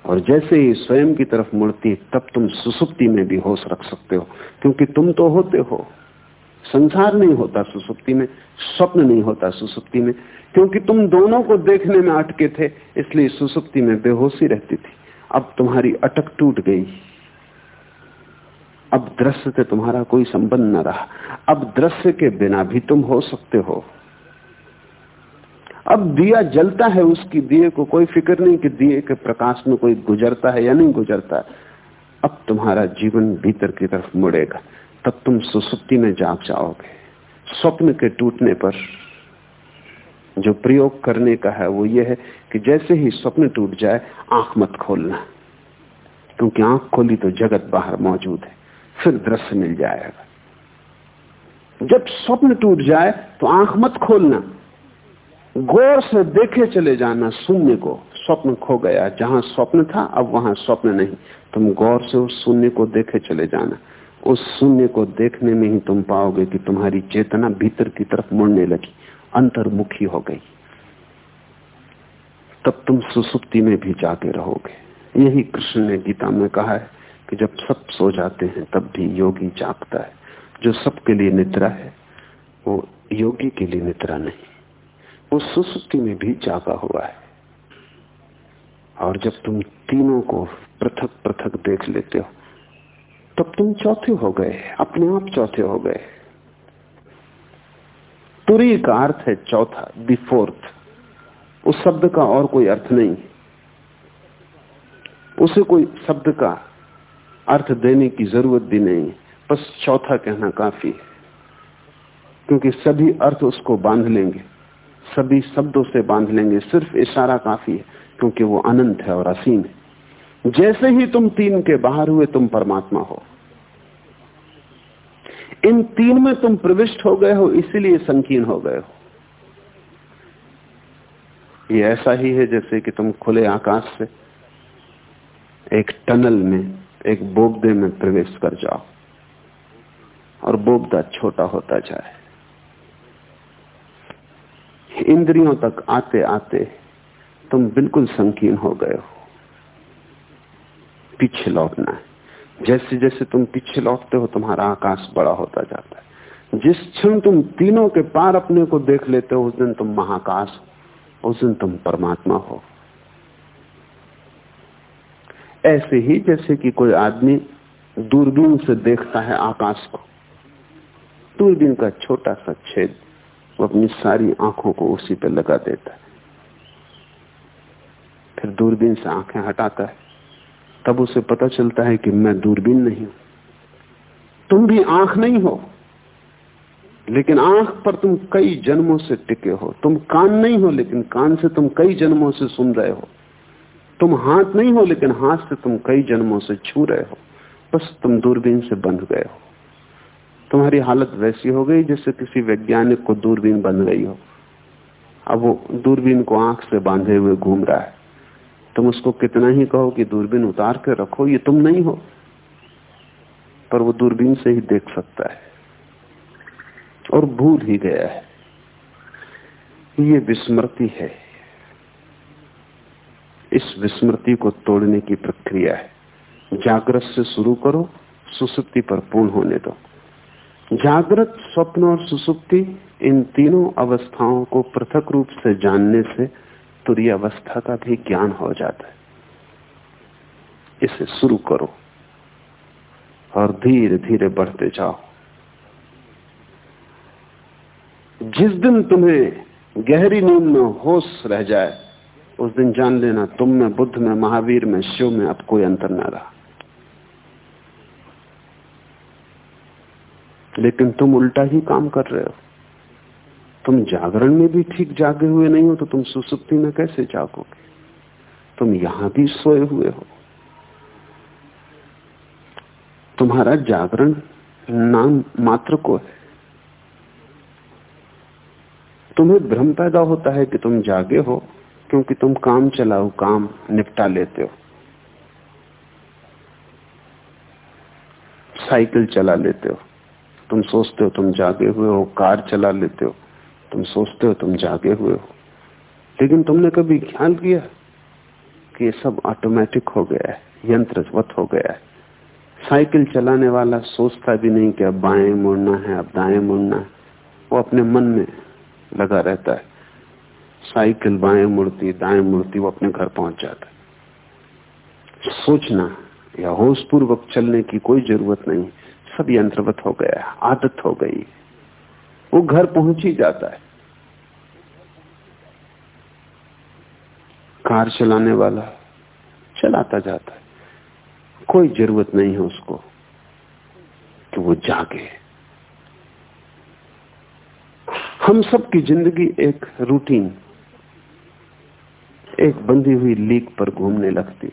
और जैसे ही स्वयं की तरफ़ मुड़ती, तब तुम सुसुप्ति में भी होश रख सकते हो, क्योंकि तुम तो होते हो। संसार नहीं होता सुसुप्ति में, स्वप्न नहीं होता सुसुप्ति में, क्योंकि तुम दोनों को देखने में अटके थे, इसलिए सुसुप्ति में बेहोशी रहती थी। अब तुम्हारी अटक टूट गई। अब दृश्य से तुम्हारा कोई संबंध न रहा। अब दृश्य के बिना भी तुम हो सकते हो। अब दिया जलता है उसकी, दिए को कोई फ़िक्र नहीं कि दिए के प्रकाश में कोई गुजरता है या नहीं गुजरता। अब तुम्हारा जीवन भीतर की तरफ़ मुड़ेगा। तब तुम सुसुप्ति में जाग जाओगे। स्वप्न के टूटने पर जो प्रयोग करने का है वो ये है कि जैसे ही स्वप्न टूट जाए, आँख मत खोलना। क्योंकि आँख खोली तो जगत बाहर मौजूद है, फिर दृश्य मिल जाएगा। जब स्वप्न टूट जाए तो आँख मत खोलना। गौर से देखे चले जाना शून्य को। स्वप्न खो गया, जहाँ स्वप्न था, अब वहाँ स्वप्न नहीं। तुम गौर से उस शून्य को देखे चले जाना। उस शून्य को देखने में ही तुम पाओगे कि तुम्हारी चेतना भीतर की तरफ़ मुड़ने लगी, अंतर्मुखी हो गई। तब तुम सुसुप्ति में भी जागे रहोगे। यही कृष्ण ने गीता में कहा है कि जब सब सो जाते हैं, तब भी योगी जागता है। जो सबके लिए निद्रा है, वो योगी के लिए निद्रा नहीं। वो सुसुप्ति में भी जागा हुआ है। और जब तुम तीनों को पृथक पृथक देख लेते हो तब तुम चौथे हो गए, अपने आप चौथे हो गए। तुरी का अर्थ है चौथा दी फोर्थ उस शब्द का और कोई अर्थ नहीं। उसे कोई शब्द का अर्थ देने की ज़रूरत भी नहीं। बस चौथा कहना काफ़ी है। क्योंकि सभी अर्थ उसको बाँध लेंगे। सभी शब्दों से बाँध लेंगे। सिर्फ़ इशारा काफ़ी है, क्योंकि वो अनंत है और असीम है। जैसे ही तुम तीन के बाहर हुए, तुम परमात्मा हो। इन तीन में तुम प्रविष्ट हो गए हो, इसीलिए संकीर्ण हो गए हो। ये ऐसा ही है जैसे कि तुम खुले आकाश से एक टनल में, एक बोगदे में प्रवेश कर जाओ और बोगदा छोटा होता जाए। इंद्रियों तक आते आते तुम बिल्कुल संकीर्ण हो गए हो। पीछे लौटना है। जैसे जैसे तुम पीछे लौटते हो, तुम्हारा आकाश बड़ा होता जाता है। जिस क्षण तुम तीनों के पार अपने को देख लेते हो, उस दिन तुम महाकाश उस दिन तुम परमात्मा हो। ऐसे ही जैसे कि कोई आदमी दूरबीन से देखता है आकाश को दूरबीन का छोटा सा छेद वो अपनी सारी आँखों को उसी पर लगा देता है। फिर दूरबीन से आँखें हटाता है। तब उसे पता चलता है कि मैं दूरबीन नहीं हूँ। तुम भी आँख नहीं हो, लेकिन आँख पर तुम कई जन्मों से टिके हो। तुम कान नहीं हो, लेकिन कान से तुम कई जन्मों से सुन रहे हो। तुम हाथ नहीं हो, लेकिन हाथ से तुम कई जन्मों से छू रहे हो। बस तुम दूरबीन से बंध गए हो। तुम्हारी हालत वैसी हो गई जैसे किसी वैज्ञानिक को दूरबीन बन गई हो। अब वो दूरबीन को आँख से बांधे हुए घूम रहा है। तुम उसको कितना ही कहो कि दूरबीन उतार के रखो, ये तुम नहीं हो। पर वो दूरबीन से ही देख सकता है। और भूल ही गया है। ये विस्मृति है। इस विस्मृति को तोड़ने की प्रक्रिया है। जागृत से शुरू करो, सुसुप्ति पर पूर्ण होने दो। जागृत, स्वप्न और सुसुप्ति इन तीनों अवस्थाओं को पृथक रूप से जानने से तुरी अवस्था का भी ज्ञान हो जाता है। इसे शुरू करो और धीरे धीरे बढ़ते जाओ। जिस दिन तुम्हें गहरी नींद में होश रह जाए, उस दिन जान लेना तुम में, बुद्ध में, महावीर में, शिव में अब कोई अंतर ना रहा। लेकिन तुम उल्टा ही काम कर रहे हो। तुम जागरण में भी ठीक जागे हुए नहीं हो तो तुम सुसुप्ति में कैसे जागोगे? तुम यहाँ भी सोए हुए हो। तुम्हारा जागरण नाम मात्र को है। तुम्हें भ्रम पैदा होता है कि तुम जागे हो, क्योंकि तुम काम चलाओ, काम निपटा लेते हो। साइकिल चला लेते हो। तुम सोचते हो तुम जागे हुए हो, कार चला लेते हो। तुम सोचते हो, तुम जागे हुए हो। लेकिन तुमने कभी ख्याल किया कि सब ऑटोमेटिक हो गया है, यंत्रवत हो गया है? साइकिल चलाने वाला सोचता भी नहीं कि अब बाएँ मुड़ना है, अब दाएँ मुड़ना है। वो अपने मन में लगा रहता है। साइकिल बाएँ मुड़ती, दाएँ मुड़ती, वो अपने घर पहुँच जाता है। सोचना या होश पूर्वक चलने की कोई ज़रूरत नहीं। सब यंत्रवत हो गया आदत हो गई वो घर पहुँच ही जाता है। कार चलाने वाला चलाता जाता है। कोई ज़रूरत नहीं है उसको कि वो जागे। हम सब की ज़िंदगी एक रूटीन एक बंधी हुई लीक पर घूमने लगती।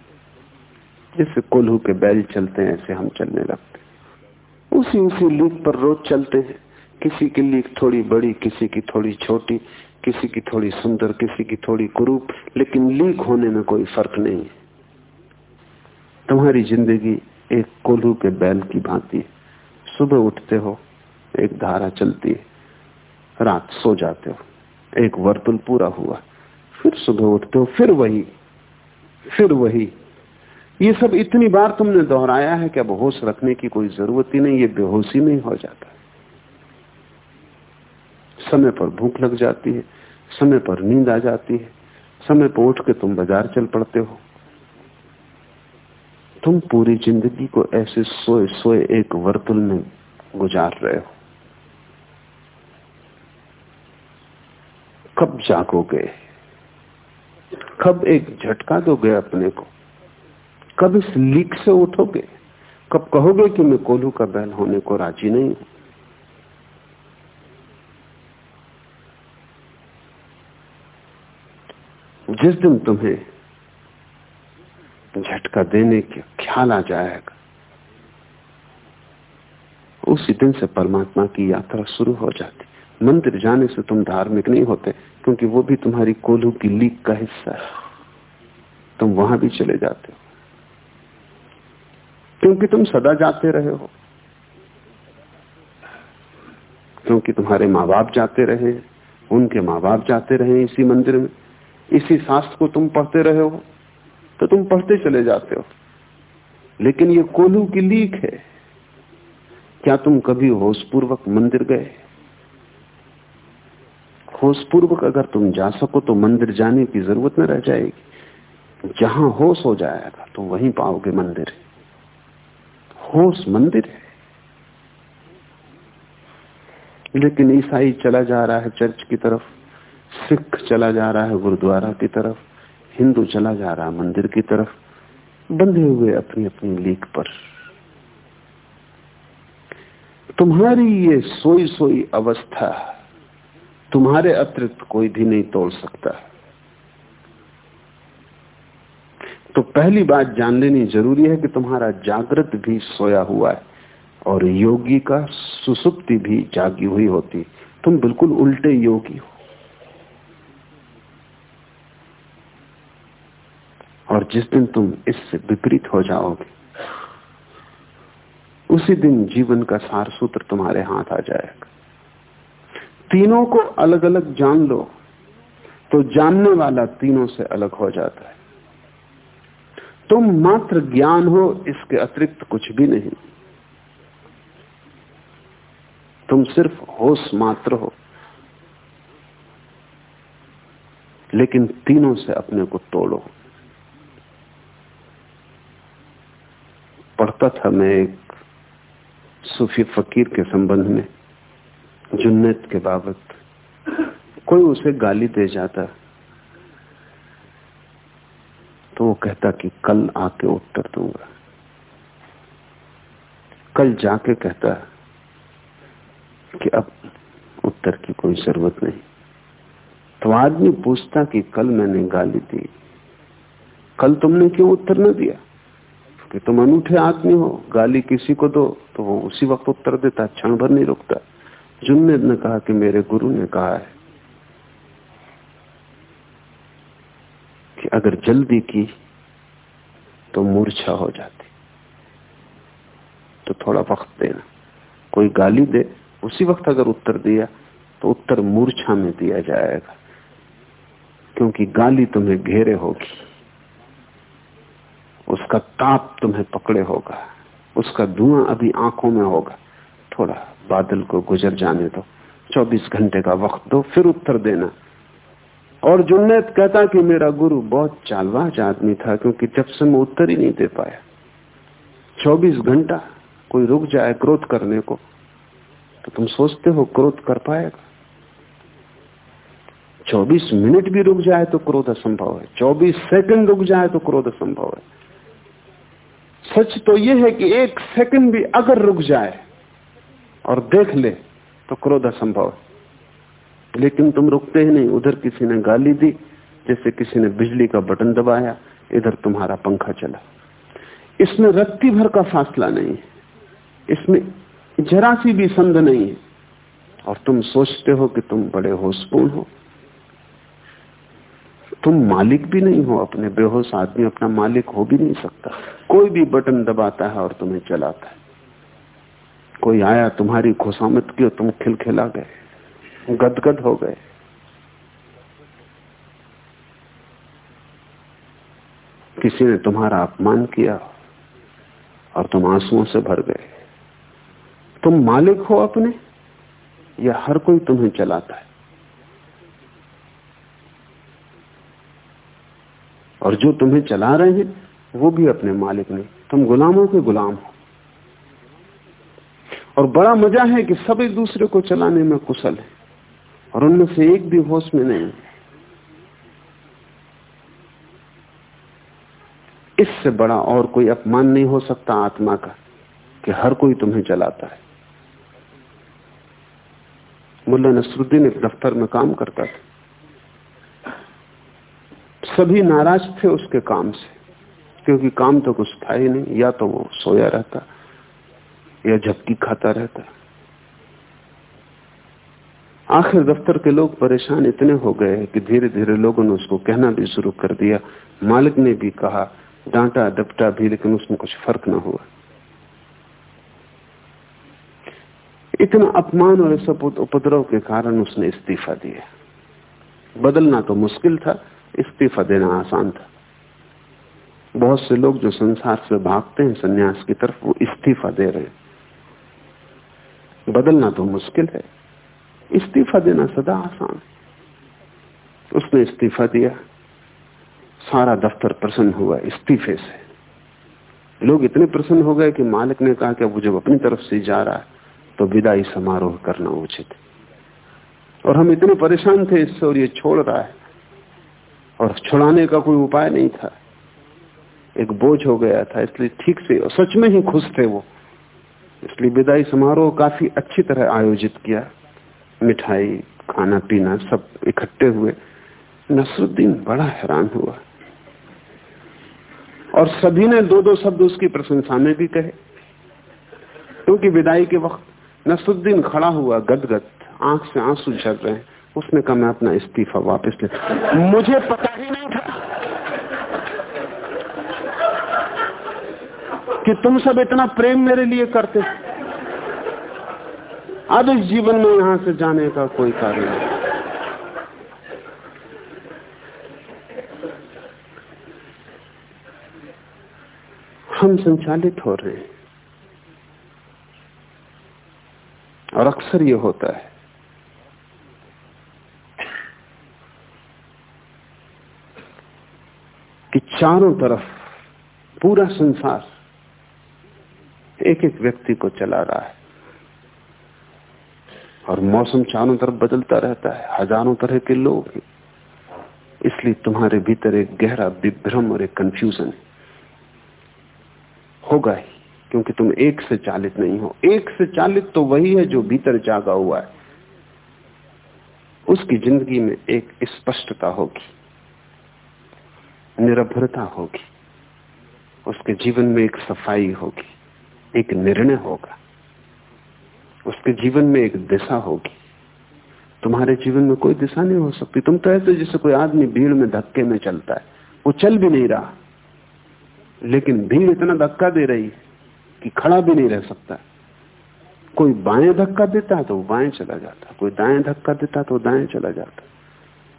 जैसे कोल्हू के बैल चलते हैं, ऐसे हम चलने लगते। उसी उसी लीक पर रोज चलते हैं। किसी की लीक थोड़ी बड़ी, किसी की थोड़ी छोटी किसी की थोड़ी सुंदर, किसी की थोड़ी कुरूप, लेकिन लीक होने में कोई फ़र्क नहीं तुम्हारी ज़िंदगी एक कोल्हू के बैल की भांति है। सुबह उठते हो, एक धारा चलती है। रात सो जाते हो, एक वर्तुल पूरा हुआ। फिर सुबह उठते हो, फिर वही फिर वही। ये सब इतनी बार तुमने दोहराया है कि अब होश रखने की कोई ज़रूरत ही नहीं, ये बेहोशी नहीं हो जाता समय पर भूख लग जाती है, समय पर नींद आ जाती है, समय पर उठ के तुम बाज़ार चल पड़ते हो। तुम पूरी ज़िंदगी को ऐसे सोए सोए एक वर्तुल में गुजार रहे हो। कब जागोगे? कब एक झटका दोगे अपने को? कब इस लीक से उठोगे? कब कहोगे कि मैं कोलू का बैल होने को राज़ी नहीं हूँ? जिस दिन तुम्हें झटका देने के ख्याल आ जाएगा, उसी दिन से परमात्मा की यात्रा शुरू हो जाती। मंदिर जाने से तुम धार्मिक नहीं होते, क्योंकि वो भी तुम्हारी कोल्हू की लीक का हिस्सा है। तुम वहाँ भी चले जाते हो। क्योंकि तुम सदा जाते रहे हो। क्योंकि तुम्हारे माँ बाप जाते रहे उनके माँ बाप जाते रहे इसी मंदिर में। इसी शास्त्र को तुम पढ़ते रहे हो तो तुम पढ़ते चले जाते हो। लेकिन ये कोलू की लीक है। क्या तुम कभी होशपूर्वक मंदिर गए? होशपूर्वक अगर तुम जा सको तो मंदिर जाने की ज़रूरत न रह जाएगी। जहाँ होश हो जाएगा तो वहीं पाओगे मंदिर। होश मंदिर है। लेकिन ईसाई चला जा रहा है चर्च की तरफ़। सिख चला जा रहा है गुरुद्वारा की तरफ़, हिंदू चला जा रहा है मंदिर की तरफ़, बंधे हुए अपनी अपनी लीक पर। तुम्हारी ये सोई सोई अवस्था, तुम्हारे अतिरिक्त कोई भी नहीं तोड़ सकता। तो पहली बात जान लेनी ज़रूरी है कि तुम्हारा जागृत भी सोया हुआ है और योगी का सुसुप्ति भी जागी हुई होती। तुम बिल्कुल उल्टे योगी हो और जिस दिन तुम इससे विपरीत हो जाओगे, उसी दिन जीवन का सार सूत्र तुम्हारे हाथ आ जाएगा। तीनों को अलग अलग जान लो तो जानने वाला तीनों से अलग हो जाता है। तुम मात्र ज्ञान हो, इसके अतिरिक्त कुछ भी नहीं। तुम सिर्फ़ होश मात्र हो, लेकिन तीनों से अपने को तोड़ो। पढ़ता था मैं एक सूफी फकीर के संबंध में, जुन्नत के बाबत। कोई उसे गाली दे जाता तो वो कहता कि कल आके उत्तर दूँगा। कल जाके कहता कि अब उत्तर की कोई ज़रूरत नहीं। तो आदमी पूछता कि कल मैंने गाली दी, कल तुमने क्यों उत्तर न दिया? कि तुम अनूठे आदमी हो, गाली किसी को दो तो वो उसी वक्त उत्तर देता, क्षण भर नहीं रुकता। जुन्नद ने कहा कि मेरे गुरु ने कहा है कि अगर जल्दी की तो मूर्छा हो जाती। तो थोड़ा वक्त देना। कोई गाली दे, उसी वक्त अगर उत्तर दिया तो उत्तर मूर्छा में दिया जाएगा, क्योंकि गाली तुम्हें घेरे होगी। उसका ताप तुम्हें पकड़े होगा। उसका धुआँ अभी आँखों में होगा। थोड़ा बादल को गुजर जाने दो। 24 घंटे का वक्त दो, फिर उत्तर देना। और जुन्नैद कहता कि मेरा गुरु बहुत चालबाज आदमी था, क्योंकि जब से मैं उत्तर ही नहीं दे पाया। 24 घंटा कोई रुक जाए क्रोध करने को तो तुम सोचते हो क्रोध कर पाएगा। 24 मिनट भी रुक जाए तो क्रोध असंभव है। 24 सेकंड रुक जाए तो क्रोध असंभव है। सच तो यह है कि एक सेकंड भी अगर रुक जाए और देख ले तो क्रोध असंभव लेकिन तुम रुकते ही नहीं। उधर किसी ने गाली दी, जैसे किसी ने बिजली का बटन दबाया, इधर तुम्हारा पंखा चला। इसमें रत्ती भर का फासला नहीं है। इसमें जरा सी भी संद नहीं है। और तुम सोचते हो कि तुम बड़े होशपूर्ण हो। तुम मालिक भी नहीं हो, अपने बेहोश आदमी, अपना मालिक हो भी नहीं सकता। कोई भी बटन दबाता है और तुम्हें चलाता है। कोई आया, तुम्हारी खुशामत की और तुम खिलखिला गए। गदगद हो गए। किसी ने तुम्हारा अपमान किया और तुम आंसुओं से भर गए। तुम मालिक हो अपने, या हर कोई तुम्हें चलाता है। और जो तुम्हें चला रहे हैं, वो भी अपने मालिक नहीं तुम गुलामों के गुलाम हो। और बड़ा मज़ा है कि सब एक दूसरे को चलाने में कुशल है, और उनमें से एक भी होश में नहीं इससे बड़ा और कोई अपमान नहीं हो सकता आत्मा का, कि हर कोई तुम्हें चलाता है। मुल्ला नसरुद्दीन एक दफ्तर में काम करता था। सभी नाराज़ थे उसके काम से, क्योंकि काम तो कुछ था ही नहीं, या तो वो सोया रहता, या झपकी खाता रहता। आखिर दफ्तर के लोग परेशान इतने हो गए कि धीरे धीरे लोगों ने उसको कहना भी शुरू कर दिया। मालिक ने भी कहा, डांटा डपटा भी, लेकिन उसमें कुछ फ़र्क ना हुआ। इतना अपमान और सब उपद्रव के कारण उसने इस्तीफा दिया। बदलना तो मुश्किल था इस्तीफा देना आसान था। बहुत से लोग जो संसार से भागते हैं, सन्यास की तरफ़, वो इस्तीफा दे रहे हैं। बदलना तो मुश्किल है। इस्तीफा देना सदा आसान उसने इस्तीफा दिया। सारा दफ्तर प्रसन्न हुआ इस्तीफे से। लोग इतने प्रसन्न हो गए कि मालिक ने कहा कि वो जब अपनी तरफ़ से जा रहा है तो विदाई समारोह करना उचित और हम इतने परेशान थे इससे और ये छोड़ रहा है। और छुड़ाने का कोई उपाय नहीं था। एक बोझ हो गया था, इसलिए ठीक से सच में ही खुश थे वो। इसलिए विदाई समारोह काफ़ी अच्छी तरह आयोजित किया। मिठाई, खाना, पीना सब इकट्ठे हुए। नसरुद्दीन बड़ा हैरान हुआ। और सभी ने दो दो शब्द उसकी प्रशंसा में भी कहे। क्योंकि विदाई के वक्त नसरुद्दीन खड़ा हुआ गदगद, आँख से आँसू झर रहे हैं। उसने कहा, मैं अपना इस्तीफा वापस ले। मुझे पता ही नहीं था कि तुम सब इतना प्रेम मेरे लिए करते। अब इस जीवन में यहाँ से जाने का कोई कारण नहीं। हम संचालित हो रहे हैं। और अक्सर ये होता है कि चारों तरफ़ पूरा संसार एक एक व्यक्ति को चला रहा है। और मौसम चारों तरफ़ बदलता रहता है। हज़ारों तरह के लोग इसलिए तुम्हारे भीतर एक गहरा विभ्रम और एक कंफ्यूजन होगा ही, क्योंकि तुम एक से चालित नहीं हो। एक से चालित तो वही है जो भीतर जागा हुआ है। उसकी ज़िंदगी में एक स्पष्टता होगी। निरभरता होगी। उसके जीवन में एक सफ़ाई होगी, एक निर्णय होगा। उसके जीवन में एक दिशा होगी। तुम्हारे जीवन में कोई दिशा नहीं हो सकती। तुम तो ऐसे जैसे कोई आदमी भीड़ में धक्के में चलता है। वो चल भी नहीं रहा। लेकिन भीड़ इतना धक्का दे रही कि खड़ा भी नहीं रह सकता। कोई बाएँ धक्का देता है तो बाएँ चला जाता कोई दाएँ धक्का देता तो दाएँ चला जाता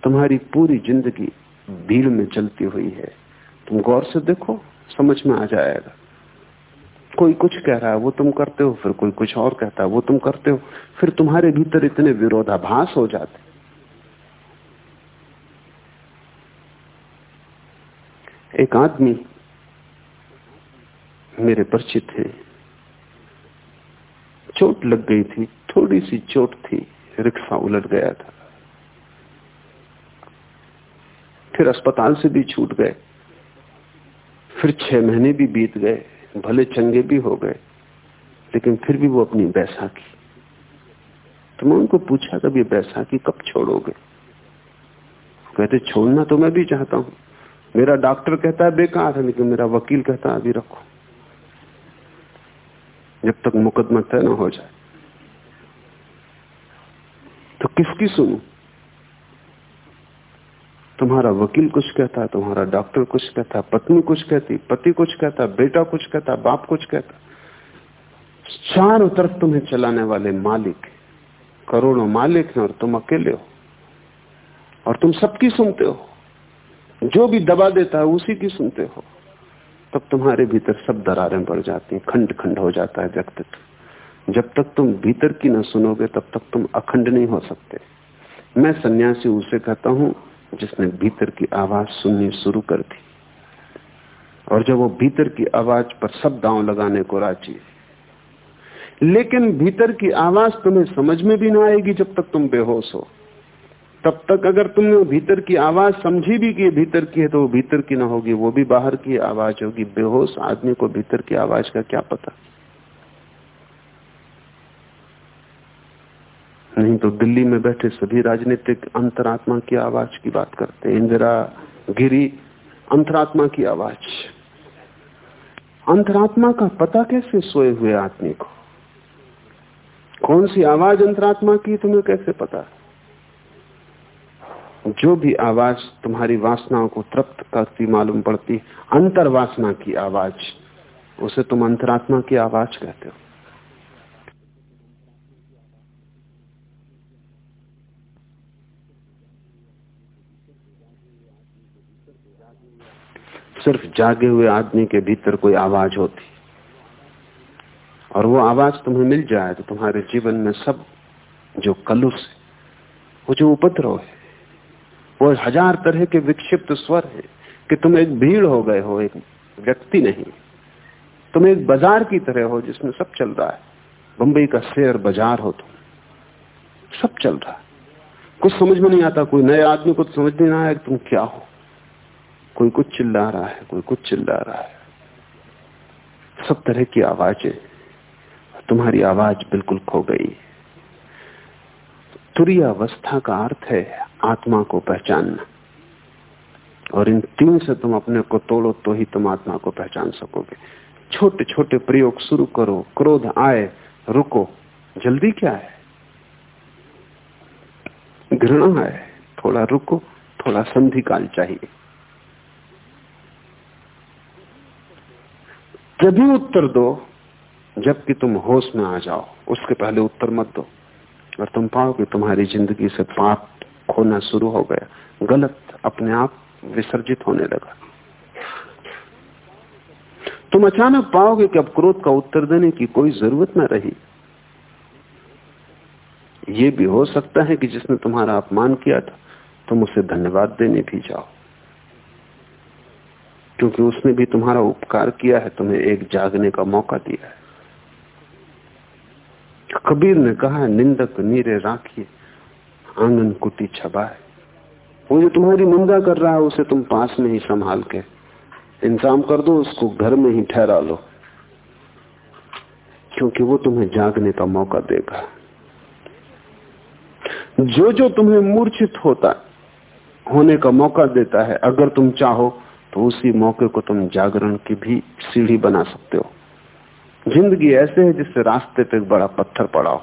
तुम्हारी पूरी ज़िंदगी भीड़ में चलती हुई है। तुम गौर से देखो, समझ में आ जाएगा। कोई कुछ कह रहा है, वो तुम करते हो, फिर कोई कुछ और कहता है, वो तुम करते हो, फिर तुम्हारे भीतर इतने विरोधाभास हो जाते। एक आदमी मेरे परिचित थे चोट लग गई थी, थोड़ी सी चोट थी, रिक्शा उलट गया था। फिर अस्पताल से भी छूट गए। फिर छह महीने भी बीत गए, भले चंगे भी हो गए, लेकिन फिर भी वो अपनी बैसाखी। तो मैं उनको पूछा कब ये बैसाखी कब छोड़ोगे? कहते, छोड़ना तो मैं भी चाहता हूँ। मेरा डॉक्टर कहता है, बेकार है, लेकिन मेरा वकील कहता है, अभी रखो। जब तक मुकदमा तय ना हो जाए। तो किसकी सुनू? तुम्हारा वकील कुछ कहता, तुम्हारा डॉक्टर कुछ कहता, पत्नी कुछ कहती, पति कुछ कहता, बेटा कुछ कहता, बाप कुछ कहता। चारों तरफ़ तुम्हें चलाने वाले मालिक, करोड़ों मालिक हैं और तुम अकेले हो। और तुम सबकी सुनते हो। जो भी दबा देता है, उसी की सुनते हो। तब तुम्हारे भीतर सब दरारें बढ़ जाती हैं खंड खंड हो जाता है व्यक्तित्व। जब तक तुम भीतर की ना सुनोगे, तब तक तुम अखंड नहीं हो सकते। मैं सन्यासी उसे कहता हूँ जिसने भीतर की आवाज़ सुननी शुरू कर दी। और जब वो भीतर की आवाज़ पर सब दांव लगाने को राज़ी लेकिन भीतर की आवाज़ तुम्हें समझ में भी ना आएगी जब तक तुम बेहोश हो। तब तक अगर तुमने भीतर की आवाज़ समझी भी कि भीतर की है तो वो भीतर की ना होगी, वो भी बाहर की आवाज़ होगी। बेहोश आदमी को भीतर की आवाज़ का क्या पता? नहीं तो दिल्ली में बैठे सभी राजनीतिक अंतरात्मा की आवाज़ की बात करते इंदिरा गिरी, अंतरात्मा की आवाज़। अंतरात्मा का पता कैसे सोए हुए आदमी को? कौन सी आवाज़ अंतरात्मा की, तुम्हें कैसे पता? जो भी आवाज़ तुम्हारी वासनाओं को तृप्त करती, मालूम पड़ती अंतर वासना की आवाज़, उसे तुम अंतरात्मा की आवाज़ कहते हो। सिर्फ़ जागे हुए आदमी के भीतर कोई आवाज़ होती। और वो आवाज़ तुम्हें मिल जाए तो तुम्हारे जीवन में सब जो कलुष है, वो जो उपद्रव है, वो हज़ार तरह के विक्षिप्त स्वर है कि तुम एक भीड़ हो गए हो, एक व्यक्ति नहीं। तुम एक बाज़ार की तरह हो जिसमें सब चल रहा है। बंबई का शेयर बाज़ार हो तुम। सब चल रहा है। कुछ समझ में नहीं आता, कोई नए आदमी को तो समझ नहीं आया तुम क्या हो। कोई कुछ चिल्ला रहा है, कोई कुछ चिल्ला रहा है। सब तरह की आवाज़ें, तुम्हारी आवाज़ बिल्कुल खो गई। तुरी अवस्था का अर्थ है आत्मा को पहचानना। और इन तीन से तुम अपने को तोड़ो तो ही तुम आत्मा को पहचान सकोगे। छोटे छोटे प्रयोग शुरू करो, क्रोध आए, रुको। जल्दी क्या है? घृणा है, थोड़ा रुको, थोड़ा संधि काल चाहिए। तभी उत्तर दो, जबकि तुम होश में आ जाओ। उसके पहले उत्तर मत दो। और तुम पाओ कि तुम्हारी ज़िंदगी से पाप खोना शुरू हो गया। गलत अपने आप विसर्जित होने लगा। तुम अचानक पाओगे कि अब क्रोध का उत्तर देने की कोई ज़रूरत ना रही। ये भी हो सकता है कि जिसने तुम्हारा अपमान किया था, तुम उसे धन्यवाद देने भी जाओ। क्योंकि उसने भी तुम्हारा उपकार किया है, तुम्हें एक जागने का मौका दिया है। कबीर ने कहा, निंदक नीरे राखिए आँगन कुटी छबाए। वो जो तुम्हारी निंदा कर रहा है, उसे तुम पास में ही संभाल के इंतज़ाम कर दो, उसको घर में ही ठहरा लो। क्योंकि वो तुम्हें जागने का मौका देगा। जो जो तुम्हें मूर्छित होता, होने का मौका देता है, अगर तुम चाहो तो उसी मौके को तुम जागरण की भी सीढ़ी बना सकते हो। ज़िंदगी ऐसे है जिससे रास्ते पे बड़ा पत्थर पड़ा हो।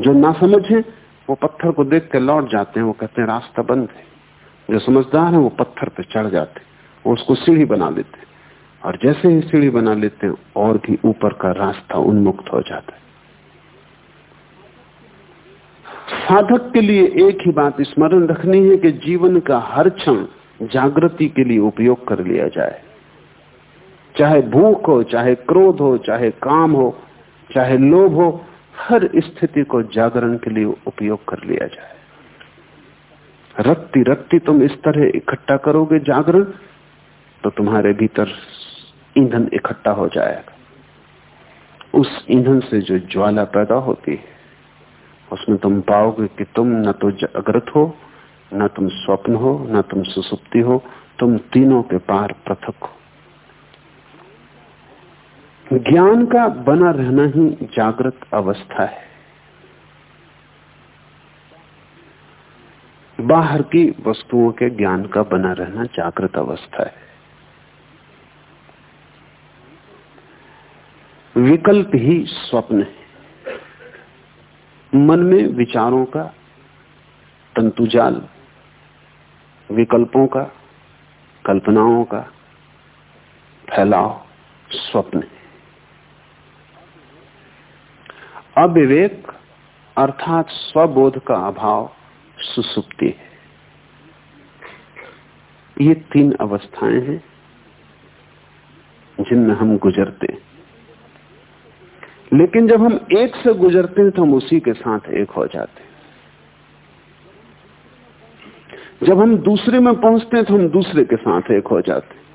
जो ना समझे वो पत्थर को देख के लौट जाते हैं। वो कहते हैं, रास्ता बंद है। जो समझदार है, वो पत्थर पे चढ़ जाते वो उसको सीढ़ी बना लेते और जैसे ही सीढ़ी बना लेते हैं, और भी ऊपर का रास्ता उन्मुक्त हो जाता है। साधक के लिए एक ही बात स्मरण रखनी है कि जीवन का हर क्षण जागृति के लिए उपयोग कर लिया जाए। चाहे भूख हो, चाहे क्रोध हो, चाहे काम हो, चाहे लोभ हो, हर स्थिति को जागरण के लिए उपयोग कर लिया जाए। रत्ती रत्ती तुम इस तरह इकट्ठा करोगे जागरण तो तुम्हारे भीतर ईंधन इकट्ठा हो जाएगा। उस ईंधन से जो ज्वाला पैदा होती है, उसमें तुम पाओगे कि तुम न तो जागृत हो न तुम स्वप्न हो, न तुम सुसुप्ति हो, तुम तीनों के पार पृथक हो। ज्ञान का बना रहना ही जागृत अवस्था है। बाहर की वस्तुओं के ज्ञान का बना रहना जागृत अवस्था है। विकल्प ही स्वप्न है। मन में विचारों का तंतुजाल विकल्पों का, कल्पनाओं का, फैलाव, स्वप्न। है अविवेक अर्थात स्वबोध का अभाव सुसुप्ति है। ये तीन अवस्थाएँ हैं जिनमें हम गुजरते लेकिन जब हम एक से गुजरते हैं तो हम उसी के साथ एक हो जाते हैं। जब हम दूसरे में पहुँचते हैं तो हम दूसरे के साथ एक हो जाते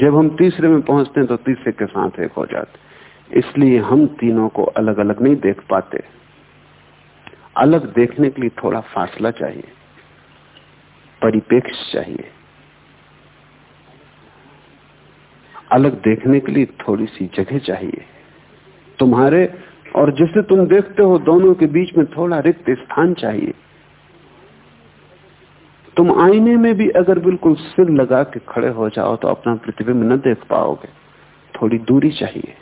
जब हम तीसरे में पहुँचते हैं तो तीसरे के साथ एक हो जाते इसलिए हम तीनों को अलग अलग नहीं देख पाते। अलग देखने के लिए थोड़ा फासला चाहिए। परिपेक्ष चाहिए। अलग देखने के लिए थोड़ी सी जगह चाहिए। तुम्हारे और जिसे तुम देखते हो दोनों के बीच में थोड़ा रिक्त स्थान चाहिए। तुम आईने में भी अगर बिल्कुल सिर लगा के खड़े हो जाओ तो अपना प्रतिबिंब न देख पाओगे। थोड़ी दूरी चाहिए।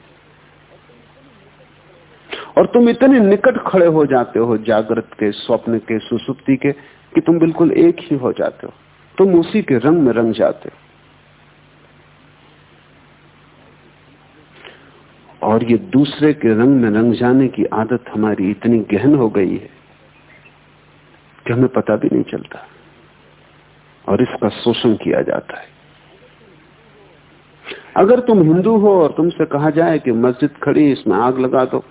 और तुम इतने निकट खड़े हो जाते हो जागृत के, स्वप्न के, सुसुप्ति के, कि तुम बिल्कुल एक ही हो जाते हो। तुम उसी के रंग में रंग जाते हो। और ये दूसरे के रंग में रंग जाने की आदत हमारी इतनी गहन हो गई है कि हमें पता भी नहीं चलता। और इसका शोषण किया जाता है। अगर तुम हिंदू हो और तुमसे कहा जाए कि मस्जिद खड़ी, इसमें आग लगा दो,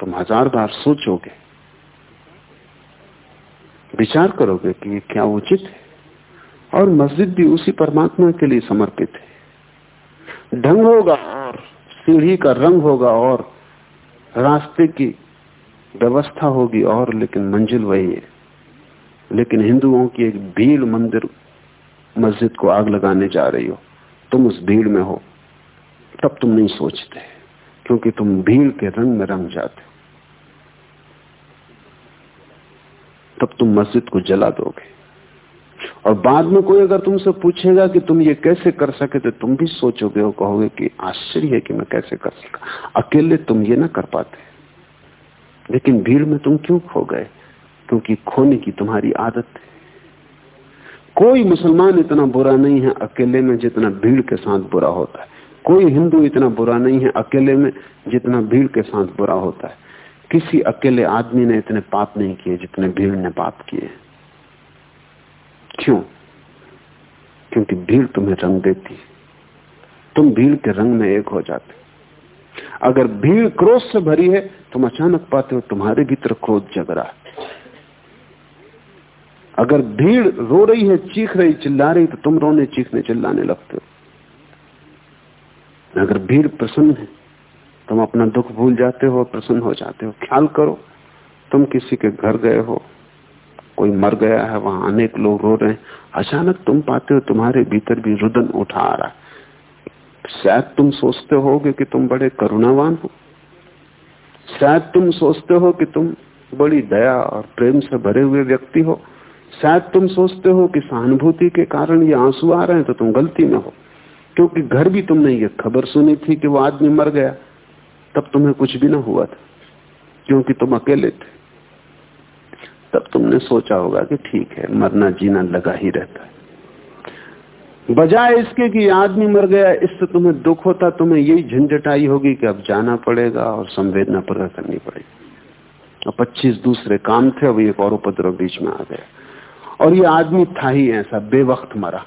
तुम हज़ार बार सोचोगे। विचार करोगे कि ये क्या उचित है? और मस्जिद भी उसी परमात्मा के लिए समर्पित है। ढंग होगा और सीढ़ी का रंग होगा और रास्ते की व्यवस्था होगी और, लेकिन मंजिल वही है। लेकिन हिंदुओं की एक भीड़ मंदिर, मस्जिद को आग लगाने जा रही हो, तुम उस भीड़ में हो, तब तुम नहीं सोचते, क्योंकि तुम भीड़ के रंग में रंग जाते हो। तब तुम मस्जिद को जला दोगे। और बाद में कोई अगर तुमसे पूछेगा कि तुम ये कैसे कर सके तो तुम भी सोचोगे और कहोगे कि आश्चर्य है कि मैं कैसे कर सका। अकेले तुम ये ना कर पाते। लेकिन भीड़ में तुम क्यों खो गए? क्योंकि खोने की तुम्हारी आदत है। कोई मुसलमान इतना बुरा नहीं है, अकेले में जितना भीड़ के साथ बुरा होता है। कोई हिंदू इतना बुरा नहीं है, अकेले में जितना भीड़ के साथ बुरा होता है। किसी अकेले आदमी ने इतने पाप नहीं किए जितने भीड़ ने पाप किए। क्यों? क्योंकि भीड़ तुम्हें रंग देती है। तुम भीड़ के रंग में एक हो जाते अगर भीड़ क्रोध से भरी है, तुम अचानक पाते हो तुम्हारे भीतर क्रोध जग रहा है। अगर भीड़ रो रही है, चीख रही, चिल्ला रही तो तुम रोने, चीखने, चिल्लाने लगते हो। अगर भीड़ प्रसन्न है, तुम अपना दुख भूल जाते हो, प्रसन्न हो जाते हो। ख्याल करो, तुम किसी के घर गए हो, कोई मर गया है, वहाँ अनेक लोग रो रहे हैं, अचानक तुम पाते हो, तुम्हारे भीतर भी रुदन उठा आ रहा है। शायद तुम सोचते हो कि तुम बड़े करुणावान हो। शायद तुम सोचते हो कि तुम बड़ी दया और प्रेम से भरे हुए व्यक्ति हो। शायद तुम सोचते हो कि सहानुभूति के कारण ये आँसू आ रहे हैं तो तुम गलती में हो। क्योंकि घर भी तुमने ये खबर सुनी थी कि वो आदमी मर गया। तब तुम्हें कुछ भी ना हुआ था, क्योंकि तुम अकेले थे। तब तुमने सोचा होगा कि ठीक है, मरना जीना लगा ही रहता है। बजाय इसके कि आदमी मर गया, इससे तुम्हें दुख होता, तुम्हें यही झंझट आई होगी कि अब जाना पड़ेगा और संवेदना प्रकट करनी पड़ेगी। और पच्चीस दूसरे काम थे, अब एक और उपद्रव बीच में आ गया। और ये आदमी था ही ऐसा, बेवक्त मरा।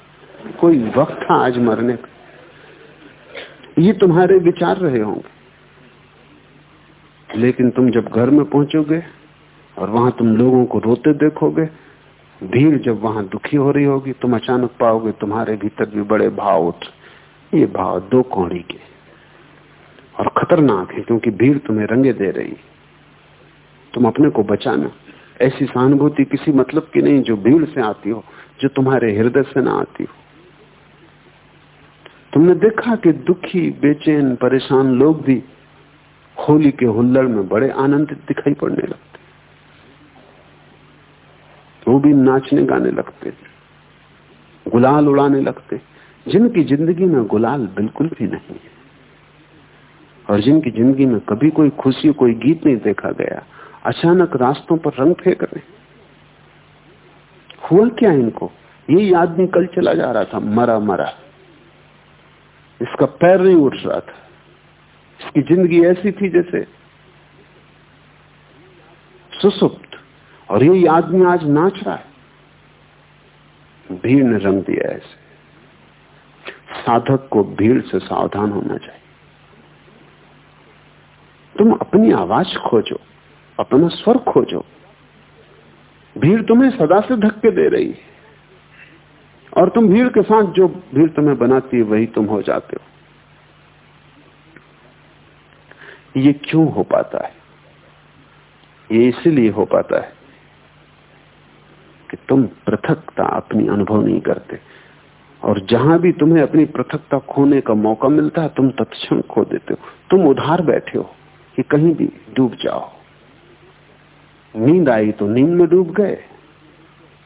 कोई वक्त था आज मरने का। ये तुम्हारे विचार रहे होंगे। लेकिन तुम जब घर में पहुंचोगे और वहाँ तुम लोगों को रोते देखोगे, भीड़ जब वहाँ दुखी हो रही होगी, तुम अचानक पाओगे तुम्हारे भीतर भी बड़े भाव उठ ये भाव दो कौड़ी के। और खतरनाक है, क्योंकि भीड़ तुम्हें रंगे दे रही। तुम अपने को बचाना। ऐसी सहानुभूति किसी मतलब की नहीं जो भीड़ से आती हो, जो तुम्हारे हृदय से ना आती हो। तुमने देखा कि दुखी, बेचैन, परेशान लोग भी होली के हुल्लड़ में बड़े आनंदित दिखाई पड़ने लगते। वो भी नाचने गाने लगते, गुलाल उड़ाने लगते। जिनकी ज़िंदगी में गुलाल बिल्कुल भी नहीं है। और जिनकी ज़िंदगी में कभी कोई खुशी, कोई गीत नहीं देखा गया अचानक रास्तों पर रंग फेंक रहे। हुआ क्या इनको? यही आदमी कल चला जा रहा था, मरा मरा। इसका पैर नहीं उठ रहा था। इसकी ज़िंदगी ऐसी थी जैसे सुसुप्त। और यही आदमी आज नाच रहा है। भीड़ ने रंग दिया ऐसे साधक को भीड़ से सावधान होना चाहिए। तुम अपनी आवाज़ खोजो। अपना स्वर खोजो। भीड़ तुम्हें सदा से धक्के दे रही है। और तुम भीड़ के साथ जो भीड़ तुम्हें बनाती है, वही तुम हो जाते हो। ये क्यों हो पाता है? ये इसलिए हो पाता है कि तुम पृथकता अपनी अनुभव नहीं करते। और जहाँ भी तुम्हें अपनी पृथकता खोने का मौका मिलता है, तुम तत्क्षण खो देते हो। तुम उधार बैठे हो कि कहीं भी डूब जाओ। नींद आई तो नींद में डूब गए।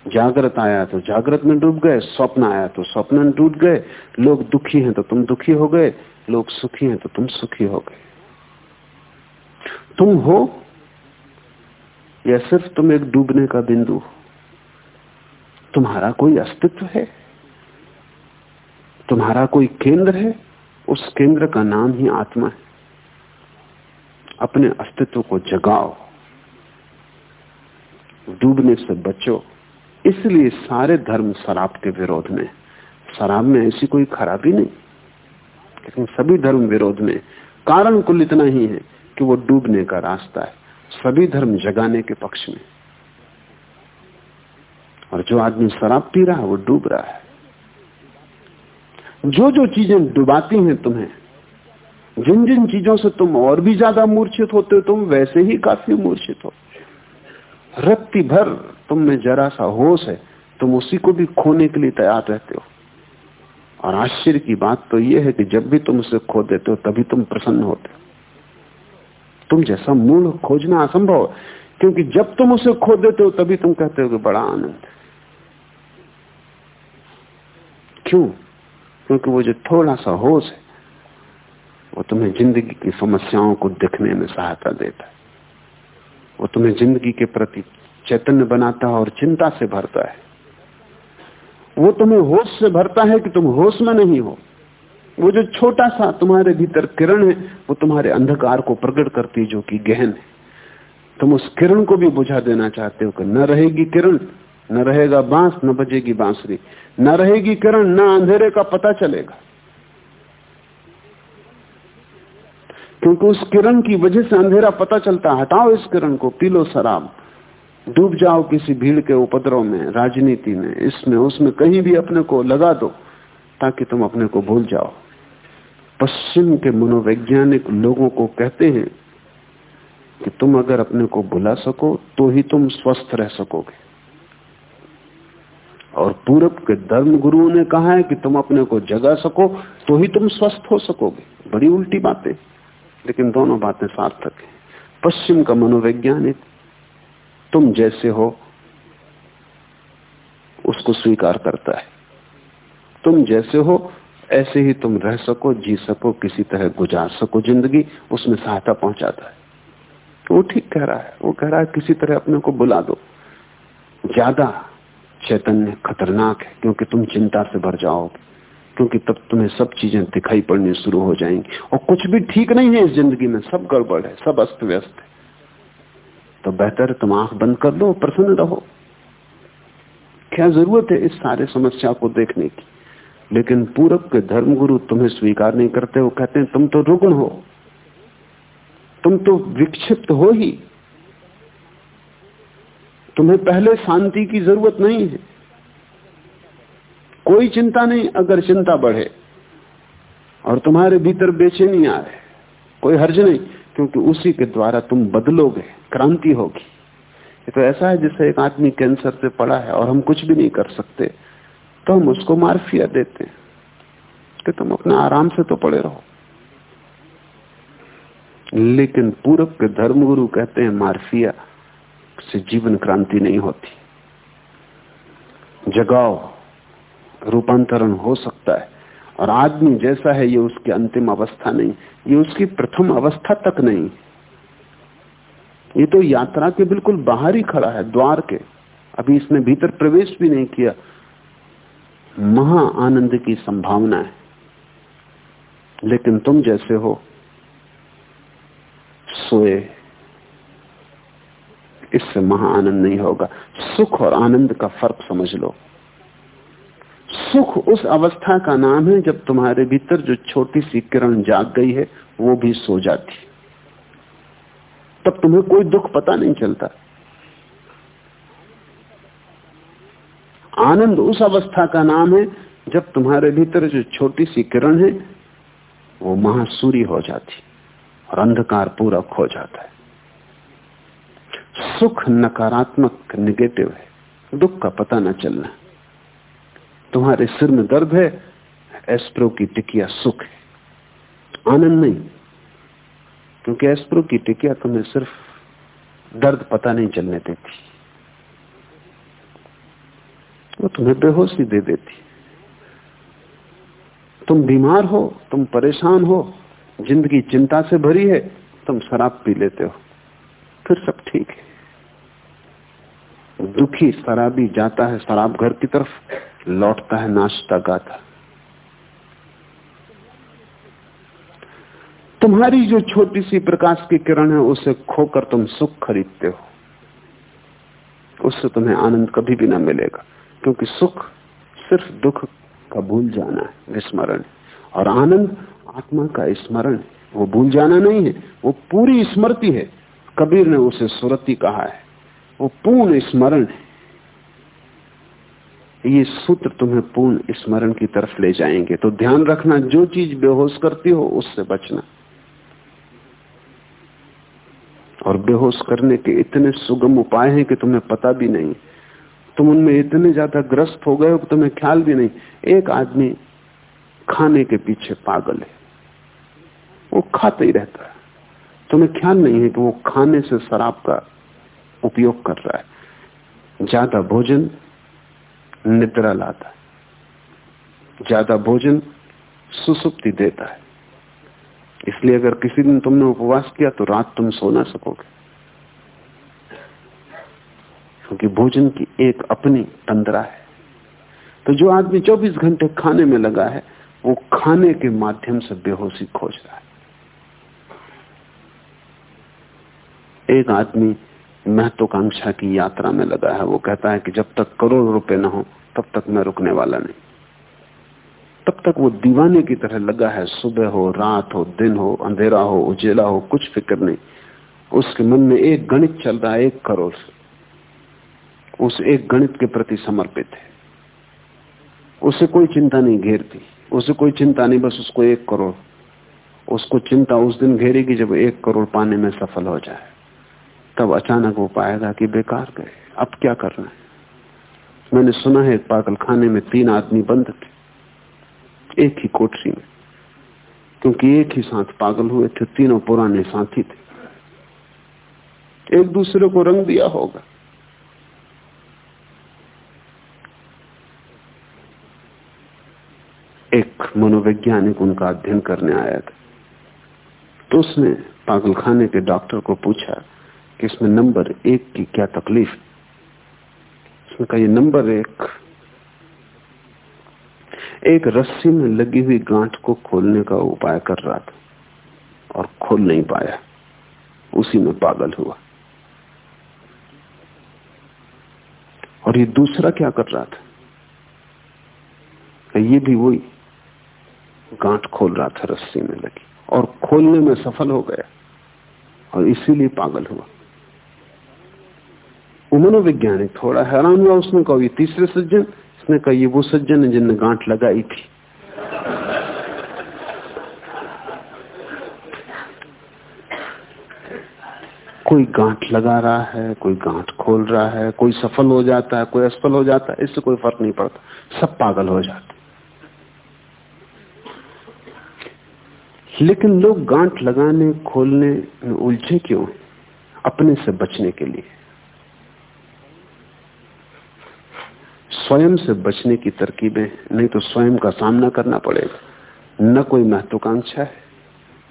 जागृत आया तो जागृत में डूब गए, स्वप्न आया तो स्वप्न में डूब गए। लोग दुखी हैं तो तुम दुखी हो गए, लोग सुखी हैं तो तुम सुखी हो गए। तुम हो या सिर्फ़ तुम एक डूबने का बिंदु हो? तुम्हारा कोई अस्तित्व है? तुम्हारा कोई केंद्र है? उस केंद्र का नाम ही आत्मा है। अपने अस्तित्व को जगाओ। डूबने से बचो। इसलिए सारे धर्म शराब के विरोध में। शराब में ऐसी कोई खराबी नहीं। लेकिन सभी धर्म विरोध में। कारण कुल इतना ही है कि वो डूबने का रास्ता है। सभी धर्म जगाने के पक्ष में। और जो आदमी शराब पी रहा है, वो डूब रहा है। जो जो चीज़ें डुबाती हैं तुम्हें, जिन जिन चीज़ों से तुम और भी ज़्यादा मूर्छित होते हो, तुम वैसे ही काफ़ी मूर्छित हो। रत्ती भर तुम में जरा सा होश है, तुम उसी को भी खोने के लिए तैयार रहते हो। और आश्चर्य की बात तो यह है कि जब भी तुम उसे खो देते हो, तभी तुम प्रसन्न होते हो। तुम जैसा मूल खोजना असंभव क्योंकि जब तुम उसे खो देते हो, तभी तुम कहते हो कि बड़ा आनंद क्यों? क्योंकि वो जो थोड़ा सा होश है, वो तुम्हें ज़िंदगी की समस्याओं को देखने में सहायता देता है। वो तुम्हें ज़िंदगी के प्रति चैतन्य बनाता है और चिंता से भरता है। वो तुम्हें होश से भरता है कि तुम होश में नहीं हो। वो जो छोटा सा तुम्हारे भीतर किरण है, वो तुम्हारे अंधकार को प्रकट करती जो कि गहन है। तुम उस किरण को भी बुझा देना चाहते हो कि न रहेगी किरण, न रहेगा बाँस, न बजेगी बांसुरी। न रहेगी किरण, न अंधेरे का पता चलेगा। क्योंकि उस किरण की वजह से अंधेरा पता चलता हटाओ इस किरण को, पी लो शराब। डूब जाओ किसी भीड़ के उपद्रव में, राजनीति में, इसमें, उसमें कहीं भी अपने को लगा दो, ताकि तुम अपने को भूल जाओ। पश्चिम के मनोवैज्ञानिक लोगों को कहते हैं कि तुम अगर अपने को भुला सको तो ही तुम स्वस्थ रह सकोगे। और पूरब के धर्म गुरुओं ने कहा है कि तुम अपने को जगा सको तो ही तुम स्वस्थ हो सकोगे। बड़ी उल्टी बातें। लेकिन दोनों बातें सार्थक है। पश्चिम का मनोवैज्ञानिक, तुम जैसे हो, उसको स्वीकार करता है। तुम जैसे हो, ऐसे ही तुम रह सको, जी सको, किसी तरह गुजार सको, ज़िंदगी उसमें सहायता पहुंचाता है। वो ठीक कह रहा है, वो कह रहा है, किसी तरह अपने को बुला दो। ज़्यादा चैतन्य खतरनाक है, क्योंकि तुम चिंता से भर जाओगे। क्योंकि तब तुम्हें सब चीज़ें दिखाई पड़नी शुरू हो जाएँगी। और कुछ भी ठीक नहीं है इस ज़िंदगी में, सब गड़बड़ है, सब अस्त व्यस्त है। तो बेहतर तुम आँख बंद कर लो, प्रसन्न रहो। क्या ज़रूरत है इस सारे समस्या को देखने की? लेकिन पूरब के धर्मगुरु तुम्हें स्वीकार नहीं करते, वो कहते हैं, तुम तो रुग्ण हो। तुम तो विक्षिप्त हो ही। तुम्हें पहले शांति की ज़रूरत नहीं है। कोई चिंता नहीं, अगर चिंता बढ़े और तुम्हारे भीतर बेचैनी आए कोई हर्ज नहीं, क्योंकि उसी के द्वारा तुम बदलोगे, क्रांति होगी। ये तो ऐसा है जैसे एक आदमी कैंसर से पड़ा है और हम कुछ भी नहीं कर सकते तो हम उसको मार्फिया देते हैं कि तुम अपने आराम से तो पड़े रहो। लेकिन पूरब के धर्मगुरु कहते हैं, मार्फिया से जीवन क्रांति नहीं होती। जगाओ। रूपांतरण हो सकता है। और आदमी जैसा है, ये उसकी अंतिम अवस्था नहीं, ये उसकी प्रथम अवस्था तक नहीं। ये तो यात्रा के बिल्कुल बाहर ही खड़ा है, द्वार के। अभी इसने भीतर प्रवेश भी नहीं किया। महा आनंद की संभावना है। लेकिन तुम जैसे हो, सोए, इससे महा आनंद नहीं होगा। सुख और आनंद का फ़र्क समझ लो। सुख उस अवस्था का नाम है जब तुम्हारे भीतर जो छोटी सी किरण जाग गई है, वो भी सो जाती तब तुम्हें कोई दुख पता नहीं चलता। आनंद उस अवस्था का नाम है जब तुम्हारे भीतर जो छोटी सी किरण है, वो महासूरी हो जाती और अंधकार पूरा खो जाता है। सुख नकारात्मक निगेटिव है। दुख का पता न चलना। तुम्हारे सिर में दर्द है, एस्प्रो की टिकिया सुख है। आनंद नहीं, क्योंकि एस्प्रो की टिकिया तुम्हें सिर्फ़ दर्द पता नहीं चलने देती। वो तुम्हें बेहोशी दे देती। तुम बीमार हो, तुम परेशान हो, ज़िंदगी चिंता से भरी है, तुम शराब पी लेते हो, फिर सब ठीक है। दुखी शराबी जाता है शराब घर की तरफ़ लौटता है नाश्ता गाता तुम्हारी जो छोटी सी प्रकाश की किरण है, उसे खोकर तुम सुख खरीदते हो। उससे तुम्हें आनंद कभी भी ना मिलेगा, क्योंकि सुख सिर्फ़ दुख का भूल जाना है, विस्मरण और आनंद आत्मा का स्मरण वो भूल जाना नहीं है, वो पूरी स्मृति है। कबीर ने उसे सुरति कहा है। वो पूर्ण स्मरण है। ये सूत्र तुम्हें पूर्ण स्मरण की तरफ़ ले जाएँगे। तो ध्यान रखना, जो चीज़ बेहोश करती हो, उससे बचना। और बेहोश करने के इतने सुगम उपाय हैं कि तुम्हें पता भी नहीं। तुम उनमें इतने ज़्यादा ग्रस्त हो गए हो कि तुम्हें ख्याल भी नहीं। एक आदमी खाने के पीछे पागल है। वो खाता ही रहता है। तुम्हें ख्याल नहीं है कि वो खाने से शराब का उपयोग कर रहा है। ज़्यादा भोजन निद्रा लाता है। ज़्यादा भोजन सुसुप्ति देता है। इसलिए अगर किसी दिन तुमने उपवास किया तो रात तुम सो ना सकोगे। क्योंकि भोजन की एक अपनी तंद्रा है। तो जो आदमी 24 घंटे खाने में लगा है, वो खाने के माध्यम से बेहोशी खोज रहा है। एक आदमी महत्वाकांक्षा की यात्रा में लगा है। वो कहता है कि जब तक करोड़ रुपए ना हो, तब तक मैं रुकने वाला नहीं। तब तक वो दीवाने की तरह लगा है। सुबह हो, रात हो, दिन हो, अंधेरा हो, उजेला हो, कुछ फ़िक्र नहीं। उसके मन में एक गणित चल रहा है, एक करोड़ उस एक गणित के प्रति समर्पित है। उसे कोई चिंता नहीं घेरती। उसे कोई चिंता नहीं, बस उसको एक करोड़। उसको चिंता उस दिन घेरेगी जब एक करोड़ पाने में सफल हो जाए। तब अचानक वो पाएगा कि बेकार गए। अब क्या करना है? मैंने सुना है पागल खाने में तीन आदमी बंद थे। एक ही कोठरी में। क्योंकि एक ही साथ पागल हुए थे, तीनों पुराने साथी थे। एक दूसरे को रंग दिया होगा। एक मनोवैज्ञानिक उनका अध्ययन करने आया था। तो उसने पागलखाने के डॉक्टर को पूछा कि इसमें नंबर एक की क्या तकलीफ़ उसने कहा नंबर एक एक रस्सी में लगी हुई गांठ को खोलने का उपाय कर रहा था और खोल नहीं पाया। उसी में पागल हुआ। और ये दूसरा क्या कर रहा था? ये भी वही, गांठ खोल रहा था रस्सी में लगी और खोलने में सफल हो गया और इसीलिए पागल हुआ। मनोवैज्ञानिक थोड़ा हैरान हुआ, उसने कहा, ये तीसरे सज्जन? इसने कहा, ये वो सज्जन है जिनने गांठ लगाई थी। कोई गांठ लगा रहा है, कोई गांठ खोल रहा है, कोई सफल हो जाता है, कोई असफल हो जाता है, इससे कोई फ़र्क नहीं पड़ता। सब पागल हो जाते लेकिन लोग गांठ लगाने, खोलने में उलझे क्यों? अपने से बचने के लिए। स्वयं से बचने की तरकीबें, नहीं तो स्वयं का सामना करना पड़ेगा। न कोई महत्वाकांक्षा है,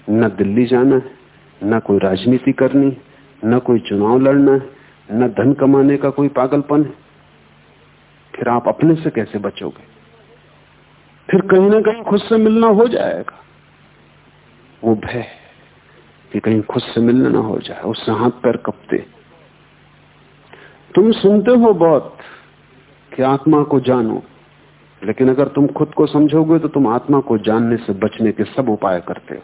न दिल्ली जाना है, न कोई राजनीति करनी न कोई चुनाव लड़ना है, न धन कमाने का कोई पागलपन है। फिर आप अपने से कैसे बचोगे? फिर कहीं ना कहीं खुद से मिलना हो जाएगा। वो भय कि कहीं खुद से मिलना ना हो जाए, उससे हाथ पैर कपते। तुम सुनते हो बहुत कि आत्मा को जानो। लेकिन अगर तुम खुद को समझोगे तो तुम आत्मा को जानने से बचने के सब उपाय करते हो।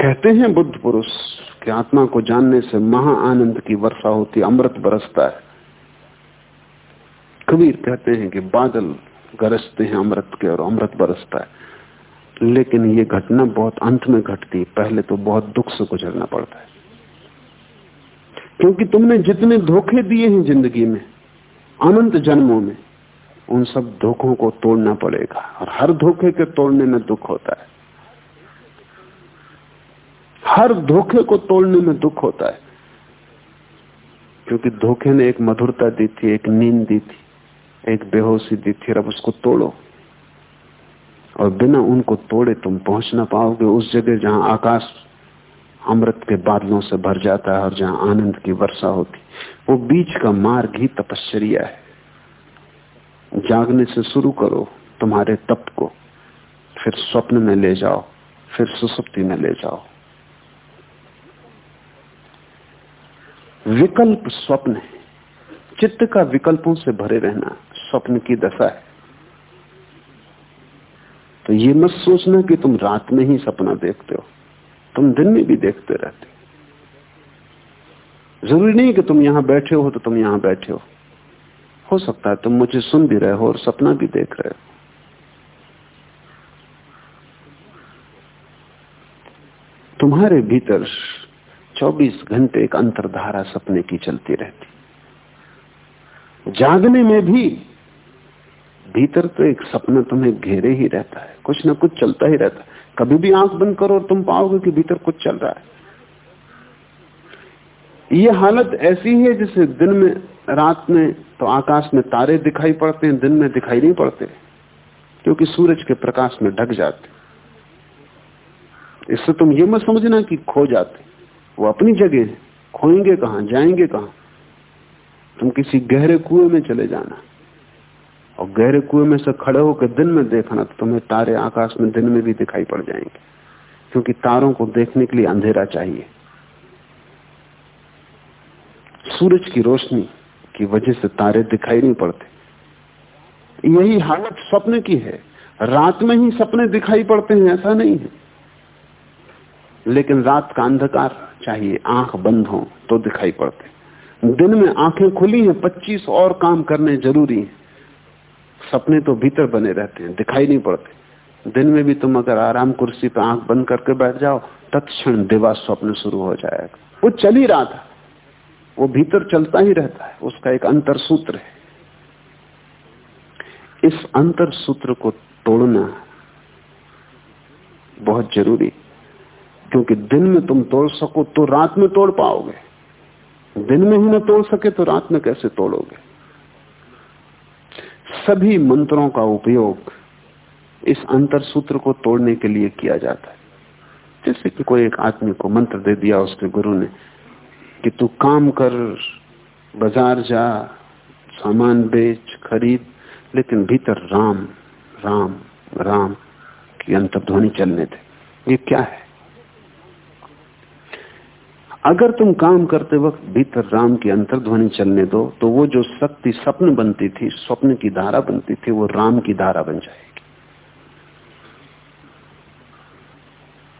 कहते हैं बुद्ध पुरुष कि आत्मा को जानने से महा आनंद की वर्षा होती, अमृत बरसता है। कबीर कहते हैं कि बादल गरजते हैं अमृत के और अमृत बरसता है। लेकिन ये घटना बहुत अंत में घटती, पहले तो बहुत दुख से गुजरना पड़ता है। क्योंकि तुमने जितने धोखे दिए हैं ज़िंदगी में अनंत जन्मों में उन सब धोखों को तोड़ना पड़ेगा और हर धोखे के तोड़ने में दुख होता है। हर धोखे को तोड़ने में दुख होता है। क्योंकि धोखे ने एक मधुरता दी थी, एक नींद दी थी, एक बेहोशी दी थी अब उसको तोड़ो। और बिना उनको तोड़े तुम पहुँच ना पाओगे उस जगह जहाँ आकाश अमृत के बादलों से भर जाता है और जहाँ आनंद की वर्षा होती, वो बीच का मार्ग ही तपश्चर्या है। जागने से शुरू करो तुम्हारे तप को, फिर स्वप्न में ले जाओ, फिर सुसुप्ति में ले जाओ। विकल्प स्वप्न है। चित्त का विकल्पों से भरे रहना स्वप्न की दशा है। तो ये मत सोचना कि तुम रात में ही सपना देखते हो। तुम दिन में भी देखते रहते ज़रूरी नहीं कि तुम यहाँ बैठे हो तो तुम यहाँ बैठे हो। हो सकता है तुम मुझे सुन भी रहे हो और सपना भी देख रहे हो। तुम्हारे भीतर 24 घंटे एक अंतरधारा सपने की चलती रहती। जागने में भी भीतर तो एक सपना तुम्हें घेरे ही रहता है, कुछ ना कुछ चलता ही रहता है। कभी भी आँख बंद करो तुम पाओगे कि भीतर कुछ चल रहा है। ये हालत ऐसी है जैसे दिन में, रात में तो आकाश में तारे दिखाई पड़ते हैं, दिन में दिखाई नहीं पड़ते, क्योंकि सूरज के प्रकाश में ढक जाते। इससे तुम ये मत समझना कि खो जाते। वो अपनी जगह खोएँगे कहा, जाएँगे कहा? तुम किसी गहरे कुएँ में चले जाना। और गहरे कुएँ में से खड़े होकर दिन में देखना तो तुम्हें तारे आकाश में दिन में भी दिखाई पड़ जाएँगे। क्योंकि तारों को देखने के लिए अंधेरा चाहिए। सूरज की रोशनी की वजह से तारे दिखाई नहीं पड़ते। यही हालत स्वप्न की है। रात में ही सपने दिखाई पड़ते हैं, ऐसा नहीं है। लेकिन रात का अंधकार चाहिए, आँख बंद हो तो दिखाई पड़ते। दिन में आँखें खुली हैं 25 और काम करने ज़रूरी हैं। सपने तो भीतर बने रहते हैं, दिखाई नहीं पड़ते। दिन में भी तुम अगर आराम कुर्सी पर आँख बंद करके बैठ जाओ, तत्क्षण दिवा स्वप्न शुरू हो जाएगा। वो चल ही रहा था। वो भीतर चलता ही रहता है। उसका एक अंतर सूत्र है। इस अंतर सूत्र को तोड़ना बहुत ज़रूरी क्योंकि दिन में तुम तोड़ सको तो रात में तोड़ पाओगे। दिन में ही ना तोड़ सके तो रात में कैसे तोड़ोगे? सभी मंत्रों का उपयोग इस अंतर सूत्र को तोड़ने के लिए किया जाता है। जैसे कि कोई एक आदमी को मंत्र दे दिया उसके गुरु ने, कि तू काम कर, बाज़ार जा, सामान बेच, खरीद, लेकिन भीतर राम राम राम की अंतर्ध्वनि चलने थे ये क्या है? अगर तुम काम करते वक्त भीतर राम की अंतर्ध्वनि चलने दो तो वो जो शक्ति स्वप्न बनती थी, स्वप्न की धारा बनती थी, वो राम की धारा बन जाएगी।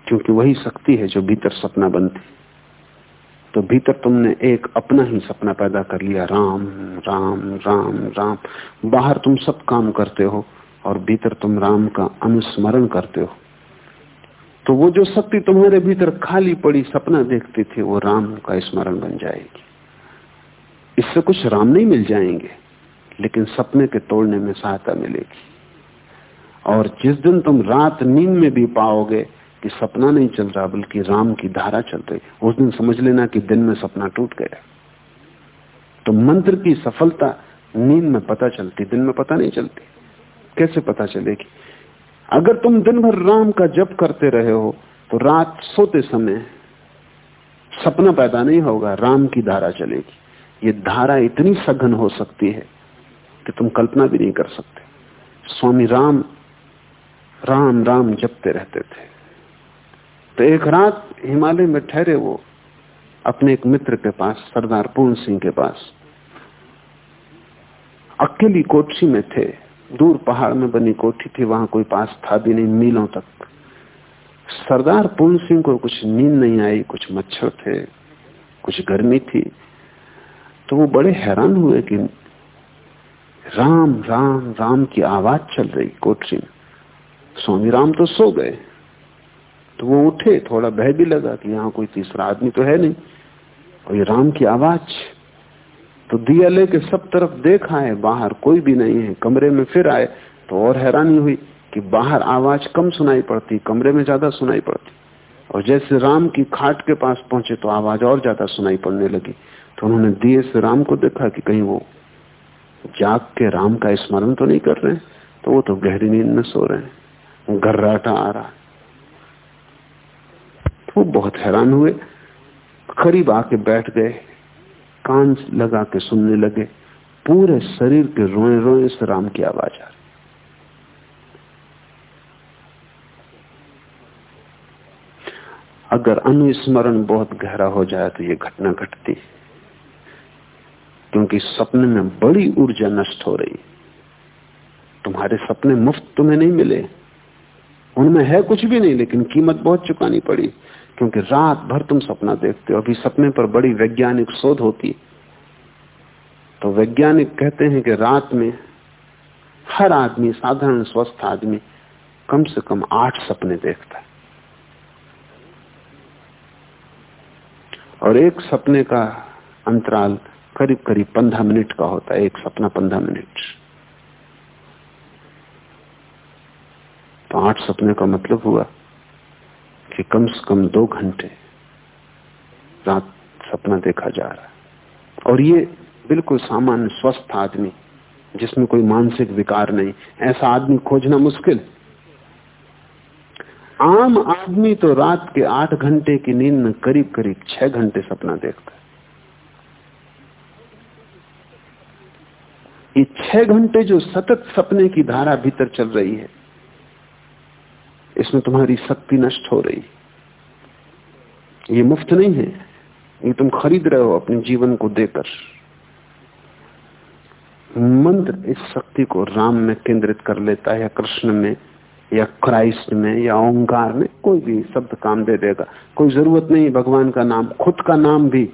क्योंकि वही शक्ति है जो भीतर सपना बनती। तो भीतर तुमने एक अपना ही सपना पैदा कर लिया, राम राम राम राम। बाहर तुम सब काम करते हो, और भीतर तुम राम का अनुस्मरण करते हो। तो वो जो शक्ति तुम्हारे भीतर खाली पड़ी, सपना देखती थी, वो राम का स्मरण बन जाएगी। इससे कुछ राम नहीं मिल जाएँगे, लेकिन सपने के तोड़ने में सहायता मिलेगी। और जिस दिन तुम रात नींद में भी पाओगे कि सपना नहीं चल रहा, बल्कि राम की धारा चल रही, उस दिन समझ लेना कि दिन में सपना टूट गया। तो मंत्र की सफलता नींद में पता चलती, दिन में पता नहीं चलती। कैसे पता चलेगी? अगर तुम दिन भर राम का जप करते रहे हो तो रात सोते समय सपना पैदा नहीं होगा, राम की धारा चलेगी। ये धारा इतनी सघन हो सकती है कि तुम कल्पना भी नहीं कर सकते। स्वामी राम राम राम जपते रहते थे। तो एक रात हिमालय में ठहरे वो अपने एक मित्र के पास, सरदार पूर्ण सिंह के पास, अकेली कोठी में थे। दूर पहाड़ में बनी कोठी थी, वहाँ कोई पास था भी नहीं, मीलों तक। सरदार पूर्ण सिंह को कुछ नींद नहीं आई, कुछ मच्छर थे, कुछ गर्मी थी। तो वो बड़े हैरान हुए कि राम राम राम की आवाज़ चल रही कोठरी में। स्वामी राम तो सो गए। तो वो उठे, थोड़ा भय भी लगा कि यहाँ कोई तीसरा आदमी तो है नहीं। और ये राम की आवाज़ तो दिया लेके सब तरफ़ देखा है बाहर कोई भी नहीं है। कमरे में फिर आए तो और हैरानी हुई कि बाहर आवाज़ कम सुनाई पड़ती, कमरे में ज़्यादा सुनाई पड़ती। और जैसे राम की खाट के पास पहुँचे तो आवाज़ और ज़्यादा सुनाई पड़ने लगी। तो उन्होंने दिए से राम को देखा कि कहीं वो जाग के राम का स्मरण तो नहीं कर रहे तो वो तो गहरी नींद में सो रहे हैं। गर्राटा आ रहा तो वो बहुत हैरान हुए, करीब आके बैठ गए। कान लगा के सुनने लगे। पूरे शरीर के रोए रोए से राम की आवाज़ आ रही। अगर अनुस्मरण बहुत गहरा हो जाए तो ये घटना घटती क्योंकि सपने में बड़ी ऊर्जा नष्ट हो रही तुम्हारे सपने मुफ़्त तुम्हें नहीं मिले। उनमें है कुछ भी नहीं, लेकिन कीमत बहुत चुकानी पड़ी। क्योंकि रात भर तुम सपना देखते हो, अभी सपने पर बड़ी वैज्ञानिक शोध होती है। तो वैज्ञानिक कहते हैं कि रात में हर आदमी, साधारण स्वस्थ आदमी, कम से कम आठ सपने देखता है। और एक सपने का अंतराल करीब करीब पंद्रह मिनट का होता है, एक सपना पंद्रह मिनट। तो आठ सपने का मतलब हुआ कि कम से कम दो घंटे रात सपना देखा जा रहा है। और ये बिल्कुल सामान्य स्वस्थ आदमी, जिसमें कोई मानसिक विकार नहीं, ऐसा आदमी खोजना मुश्किल। आम आदमी तो रात के आठ घंटे की नींद में करीब करीब छह घंटे सपना देखता है। ये छह घंटे जो सतत सपने की धारा भीतर चल रही है इसमें तुम्हारी शक्ति नष्ट हो रही। ये मुफ़्त नहीं है। ये तुम खरीद रहे हो अपने जीवन को देकर। मंत्र इस शक्ति को राम में केंद्रित कर लेता है या कृष्ण में, या क्राइस्ट में, या ओंकार में, कोई भी शब्द काम दे देगा। कोई ज़रूरत नहीं, भगवान का नाम, खुद का नाम भी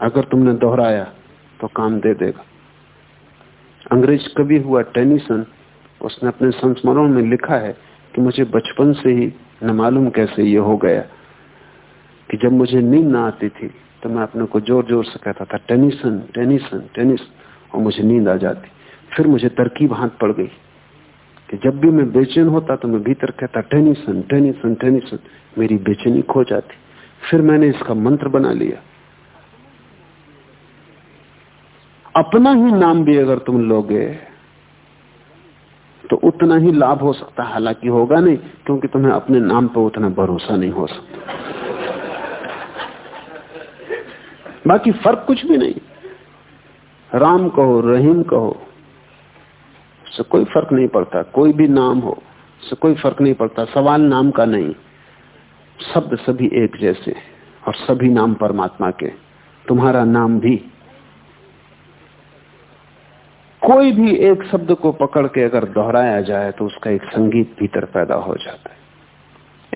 अगर तुमने दोहराया तो काम दे देगा। अंग्रेज़ कवि हुआ टेनिसन, उसने अपने संस्मरण में लिखा है कि मुझे बचपन से ही न मालूम कैसे ये हो गया, कि जब मुझे नींद ना आती थी तो मैं अपने को ज़ोर ज़ोर से कहता था, टेनिसन टेनिसन टेनिस और मुझे नींद आ जाती। फिर मुझे तरकीब हाथ पड़ गई, कि जब भी मैं बेचैन होता तो मैं भीतर कहता, टेनिसन टेनिसन टेनिसन, मेरी बेचैनी खो जाती। फिर मैंने इसका मंत्र बना लिया। अपना ही नाम भी अगर तुम लोगे तो उतना ही लाभ हो सकता है। हालाँकि होगा नहीं, क्योंकि तुम्हें अपने नाम पर उतना भरोसा नहीं हो सकता। बाकी फ़र्क कुछ भी नहीं। राम कहो, रहीम कहो से कोई फ़र्क नहीं पड़ता। कोई भी नाम हो से कोई फ़र्क नहीं पड़ता। सवाल नाम का नहीं। शब्द सभी एक जैसे और सभी नाम परमात्मा के। तुम्हारा नाम भी कोई भी एक शब्द को पकड़ के अगर दोहराया जाए तो उसका एक संगीत भीतर पैदा हो जाता है।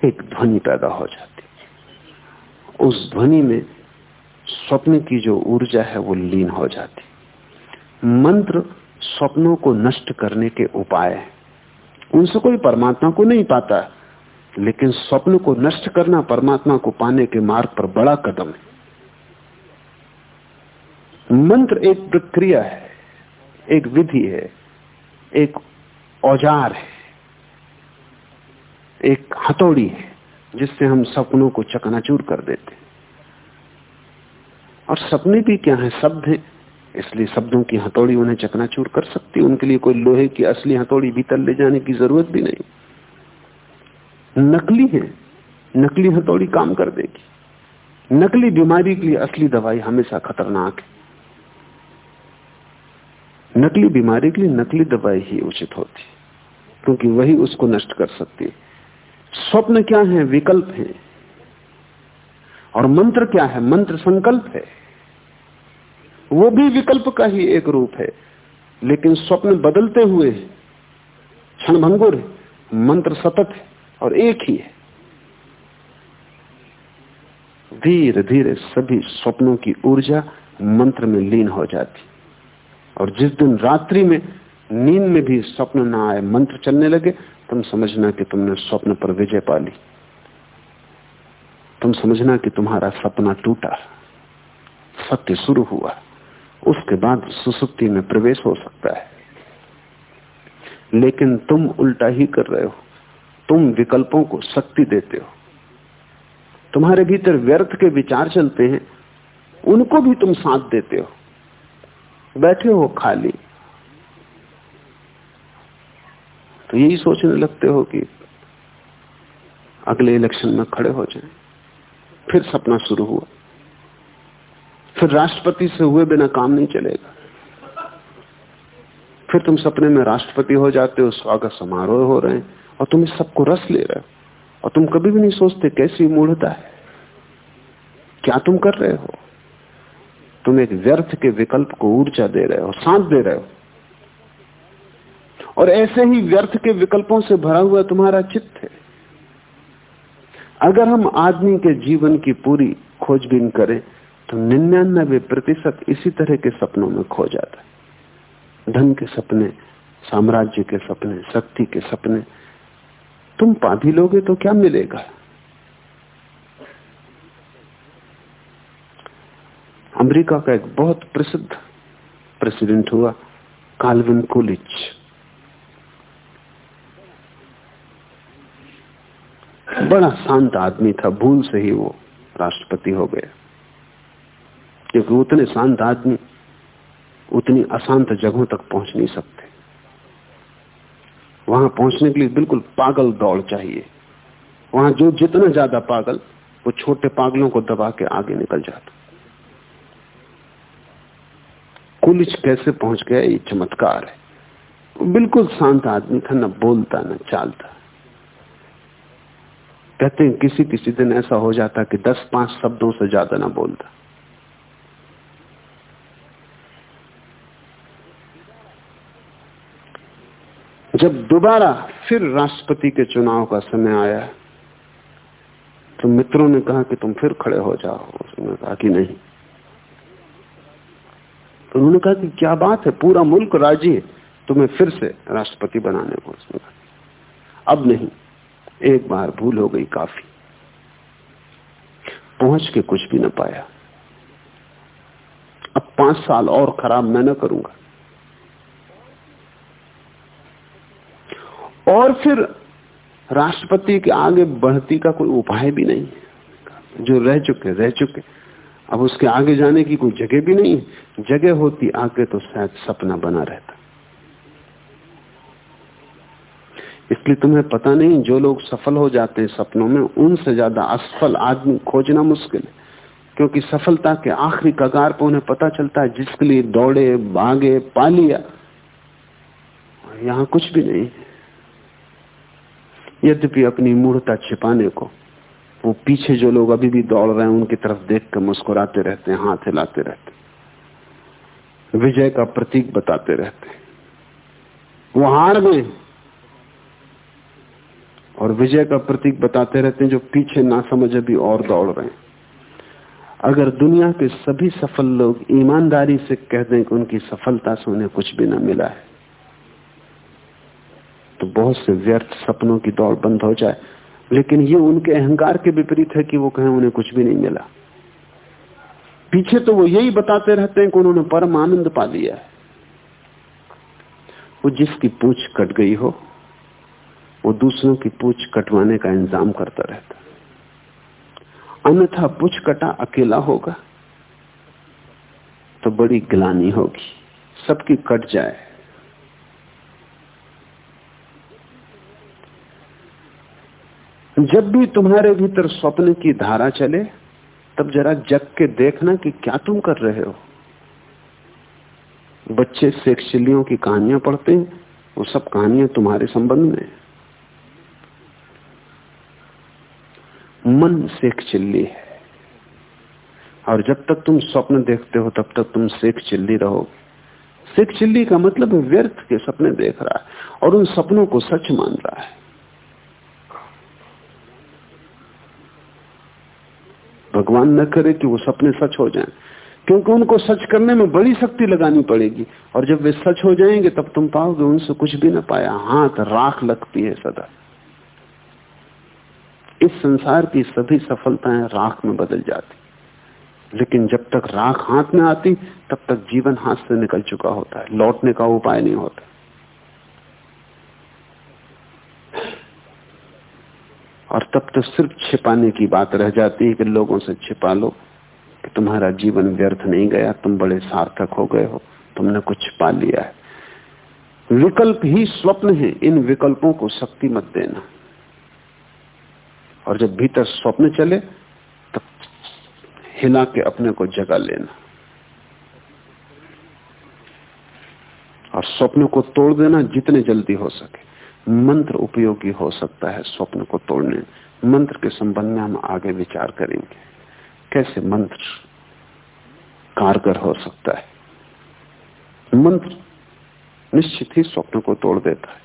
एक ध्वनि पैदा हो जाती है। उस ध्वनि में स्वप्न की जो ऊर्जा है वो लीन हो जाती मंत्र स्वप्नों को नष्ट करने के उपाय है। उनसे कोई परमात्मा को नहीं पाता, लेकिन स्वप्न को नष्ट करना परमात्मा को पाने के मार्ग पर बड़ा कदम है। मंत्र एक प्रक्रिया है। एक विधि है, एक औज़ार है, एक हथौड़ी है, जिससे हम सपनों को चकनाचूर कर देते और सपने भी क्या है? शब्द है। इसलिए शब्दों की हथौड़ी उन्हें चकनाचूर कर सकती उनके लिए कोई लोहे की असली हथौड़ी भीतर ले जाने की ज़रूरत भी नहीं। नकली है। नकली हथौड़ी काम कर देगी। नकली बीमारी के लिए असली दवाई हमेशा खतरनाक है। नकली बीमारी के लिए नकली दवाई ही उचित होती क्योंकि वही उसको नष्ट कर सकती स्वप्न क्या है? विकल्प है। और मंत्र क्या है? मंत्र संकल्प है। वो भी विकल्प का ही एक रूप है। लेकिन स्वप्न बदलते हुए क्षणभंगुर है, मंत्र सतत है और एक ही है। धीरे धीरे सभी स्वप्नों की ऊर्जा मंत्र में लीन हो जाती और जिस दिन रात्रि में नींद में भी स्वप्न ना आए, मंत्र चलने लगे, तुम समझना कि तुमने स्वप्न पर विजय पा ली। तुम समझना कि तुम्हारा सपना टूटा। सत्य शुरू हुआ। उसके बाद सुसुप्ति में प्रवेश हो सकता है। लेकिन तुम उल्टा ही कर रहे हो। तुम विकल्पों को शक्ति देते हो। तुम्हारे भीतर व्यर्थ के विचार चलते हैं। उनको भी तुम साथ देते हो। बैठे हो खाली। तो यही सोचने लगते हो कि अगले इलेक्शन में खड़े हो जाए। फिर सपना शुरू हुआ। फिर राष्ट्रपति से हुए बिना काम नहीं चलेगा। फिर तुम सपने में राष्ट्रपति हो जाते हो, स्वागत समारोह हो रहे हैं और तुम इस सबको रस ले रहे हो। और तुम कभी भी नहीं सोचते कैसी मूढ़ता है। क्या तुम कर रहे हो? तुम एक व्यर्थ के विकल्प को ऊर्जा दे रहे हो सांस दे रहे हो। और ऐसे ही व्यर्थ के विकल्पों से भरा हुआ तुम्हारा चित्त है। अगर हम आदमी के जीवन की पूरी खोजबीन करें तो निन्यानबे प्रतिशत इसी तरह के सपनों में खो जाता है। धन के सपने, साम्राज्य के सपने, शक्ति के सपने, तुम पा भी लोगे तो क्या मिलेगा? अमेरिका का एक बहुत प्रसिद्ध प्रेसिडेंट हुआ, काल्विन कुलिच। बड़ा शांत आदमी था, भूल से ही वो राष्ट्रपति हो गया। क्योंकि उतने शांत आदमी उतनी अशांत जगहों तक पहुँच नहीं सकते। वहाँ पहुँचने के लिए बिल्कुल पागल दौड़ चाहिए। वहाँ जो जितना ज़्यादा पागल, वो छोटे पागलों को दबा के आगे निकल जाता। कुलिच कैसे पहुँच गया, ये चमत्कार है। बिल्कुल शांत आदमी था, न बोलता, न चालता। कहते हैं, किसी किसी दिन ऐसा हो जाता कि दस पाँच शब्दों से ज़्यादा ना बोलता। जब दोबारा फिर राष्ट्रपति के चुनाव का समय आया तो मित्रों ने कहा कि तुम फिर खड़े हो जाओ। उसने कहा कि नहीं। तो उन्होंने कहा कि क्या बात है, पूरा मुल्क राज़ी है। तुम्हें फिर से राष्ट्रपति बनाने को अब नहीं, एक बार भूल हो गई काफ़ी। पहुँच के कुछ भी ना पाया। अब पाँच साल और खराब मैं न करूँगा। और फिर राष्ट्रपति के आगे बढ़ती का कोई उपाय भी नहीं जो रह चुके रह चुके। अब उसके आगे जाने की कोई जगह भी नहीं। जगह होती आगे तो शायद सपना बना रहता। इसलिए तुम्हें पता नहीं, जो लोग सफल हो जाते हैं सपनों में, उनसे ज़्यादा असफल आदमी खोजना मुश्किल है। क्योंकि सफलता के आखिरी कगार पर उन्हें पता चलता है, जिसके लिए दौड़े, भागे पा लिया यहाँ कुछ भी नहीं। यद्यपि अपनी मूर्ता छिपाने को वो पीछे जो लोग अभी भी दौड़ रहे हैं, उनकी तरफ़ देख कर मुस्कुराते रहते हैं, हाथ हिलाते रहते विजय का प्रतीक बताते रहते वो हार गए। और विजय का प्रतीक बताते रहते हैं, जो पीछे ना समझ अभी और दौड़ रहे हैं। अगर दुनिया के सभी सफल लोग ईमानदारी से कह दें कि उनकी सफलता से उन्हें कुछ भी ना मिला है तो बहुत से व्यर्थ सपनों की दौड़ बंद हो जाए। लेकिन ये उनके अहंकार के विपरीत है कि वो कहें उन्हें कुछ भी नहीं मिला। पीछे तो वो यही बताते रहते हैं कि उन्होंने परम आनंद पा लिया है। वो जिसकी पूछ कट गई हो, वो दूसरों की पूछ कटवाने का इंतज़ाम करता रहता अन्यथा पूछ कटा अकेला होगा तो बड़ी गिलानी होगी। सबकी कट जाए। जब भी तुम्हारे भीतर स्वप्न की धारा चले, तब जरा जग के देखना कि क्या तुम कर रहे हो। बच्चे शेख चिल्लियों की कहानियाँ पढ़ते हैं, वो सब कहानियाँ तुम्हारे संबंध में मन शेख चिल्ली है। और जब तक तुम स्वप्न देखते हो, तब तक तुम शेख चिल्ली रहोगे शेख चिल्ली का मतलब व्यर्थ के सपने देख रहा है और उन सपनों को सच मान रहा है। भगवान न करे कि वो सपने सच हो जाएँ। क्योंकि उनको सच करने में बड़ी शक्ति लगानी पड़ेगी। और जब वे सच हो जाएँगे, तब तुम पाओगे उनसे कुछ भी ना पाया। हाथ राख लगती है सदा। इस संसार की सभी सफलताएँ राख में बदल जाती। लेकिन जब तक राख हाथ में आती, तब तक जीवन हाथ से निकल चुका होता है। लौटने का उपाय नहीं होता। और तब तो सिर्फ़ छिपाने की बात रह जाती है कि लोगों से छिपा लो कि तुम्हारा जीवन व्यर्थ नहीं गया, तुम बड़े सार्थक हो गए हो, तुमने कुछ पा लिया है। विकल्प ही स्वप्न है, इन विकल्पों को शक्ति मत देना। और जब भीतर स्वप्न चले, तब हिला के अपने को जगा लेना। और स्वप्न को तोड़ देना जितने जल्दी हो सके। मंत्र उपयोगी हो सकता है स्वप्न को तोड़ने। मंत्र के संबंध में हम आगे विचार करेंगे। कैसे मंत्र कारगर हो सकता है? मंत्र निश्चित ही स्वप्न को तोड़ देता है।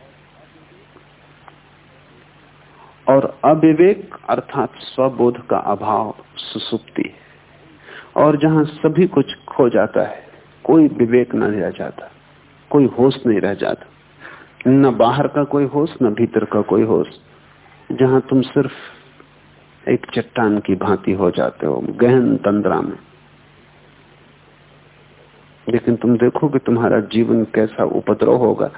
और अविवेक अर्थात स्वबोध का अभाव सुसुप्ति और जहाँ सभी कुछ खो जाता है, कोई विवेक न रह जाता, कोई होश नहीं रह जाता। न बाहर का कोई होश, न भीतर का कोई होश। जहाँ तुम सिर्फ़ एक चट्टान की भांति हो जाते हो, गहन तंद्रा में। लेकिन तुम देखो कि तुम्हारा जीवन कैसा उपद्रव होगा,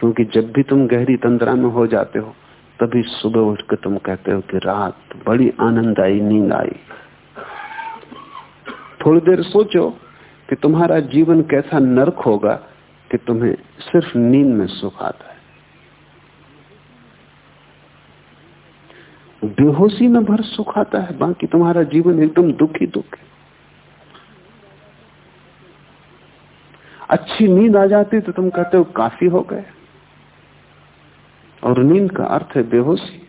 क्योंकि जब भी तुम गहरी तंद्रा में हो जाते हो, तभी सुबह उठ के तुम कहते हो कि रात बड़ी आनंद आई, नींद आई। थोड़ी देर सोचो कि तुम्हारा जीवन कैसा नरक होगा कि तुम्हें सिर्फ़ नींद में सुख आता है। बेहोशी में भर सुख आता है, बाकी तुम्हारा जीवन एकदम दुखी दुख है। अच्छी नींद आ जाती तो तुम कहते हो काफ़ी हो गए। और नींद का अर्थ है बेहोशी।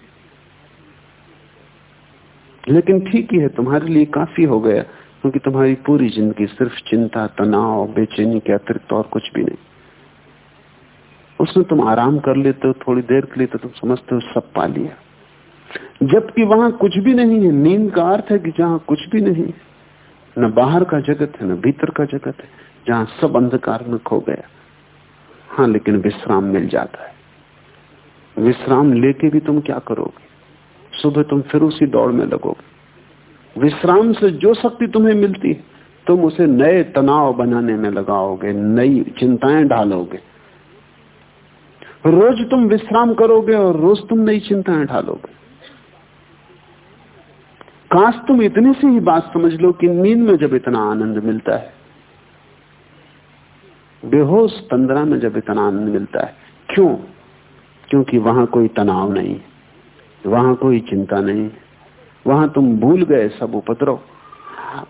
लेकिन ठीक ही है, तुम्हारे लिए काफ़ी हो गया, क्योंकि तुम्हारी पूरी ज़िंदगी सिर्फ़ चिंता, तनाव, बेचैनी के अतिरिक्त और कुछ भी नहीं। उसमें तुम आराम कर लेते हो, थोड़ी देर के लिए तो तुम समझते हो सब पा लिया। जबकि वहाँ कुछ भी नहीं है, नींद का अर्थ है कि जहाँ कुछ भी नहीं है, न बाहर का जगत है, न भीतर का जगत है, जहाँ सब अंधकार में खो गया। हाँ लेकिन विश्राम मिल जाता है। विश्राम लेके भी तुम क्या करोगे? सुबह तुम फिर उसी दौड़ में लगोगे। विश्राम से जो शक्ति तुम्हें मिलती है, तुम उसे नए तनाव बनाने में लगाओगे, नई चिंताएँ ढालोगे रोज तुम विश्राम करोगे और रोज तुम नई चिंताएँ ढालोगे। काश तुम इतनी सी ही बात समझ लो कि नींद में जब इतना आनंद मिलता है, बेहोश तंद्रा में जब इतना आनंद मिलता है। क्यों? क्योंकि वहाँ कोई तनाव नहीं, वहाँ कोई चिंता नहीं, वहाँ तुम भूल गए सब उपद्रव।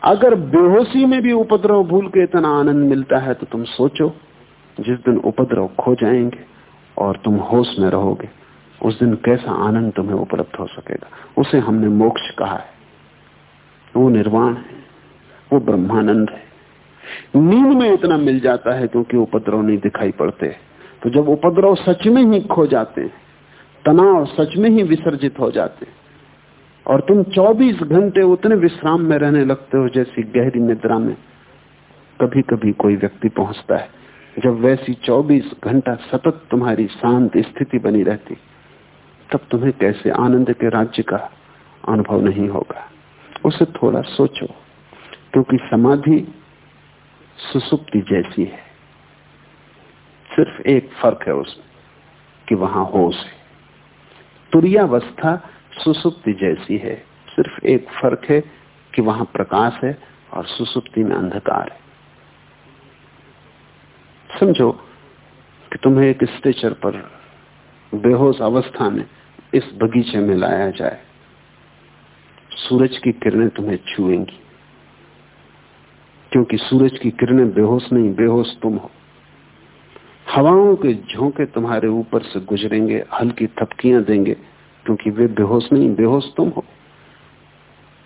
अगर बेहोशी में भी उपद्रव भूल के इतना आनंद मिलता है तो तुम सोचो, जिस दिन उपद्रव खो जाएँगे और तुम होश में रहोगे। उस दिन कैसा आनंद तुम्हें उपलब्ध हो सकेगा। उसे हमने मोक्ष कहा है। वो निर्वाण है। वो ब्रह्मानंद है। नींद में इतना मिल जाता है क्योंकि उपद्रव नहीं दिखाई पड़ते। तो जब उपद्रव सच में ही खो जाते तनाव सच में ही विसर्जित हो जाते और तुम 24 घंटे उतने विश्राम में रहने लगते हो जैसी गहरी निद्रा में कभी कभी कोई व्यक्ति पहुँचता है। जब वैसी 24 घंटा सतत तुम्हारी शांत स्थिति बनी रहती, तब तुम्हें कैसे आनंद के राज्य का अनुभव नहीं होगा? उसे थोड़ा सोचो, क्योंकि समाधि सुसुप्ति जैसी है। सिर्फ़ एक फ़र्क है उसमें, कि वहाँ होश है। तुरियावस्था सुसुप्ति जैसी है। सिर्फ़ एक फ़र्क है कि वहाँ प्रकाश है और सुसुप्ति में अंधकार है। समझो कि तुम्हें एक स्टेचर पर बेहोश अवस्था में इस बगीचे में लाया जाए। सूरज की किरणें तुम्हें छुएँगी। क्योंकि सूरज की किरणें बेहोश नहीं, बेहोश तुम हो। हवाओं के झोंके तुम्हारे ऊपर से गुजरेंगे, हल्की थपकियाँ देंगे, क्योंकि वे बेहोश नहीं, बेहोश तुम हो।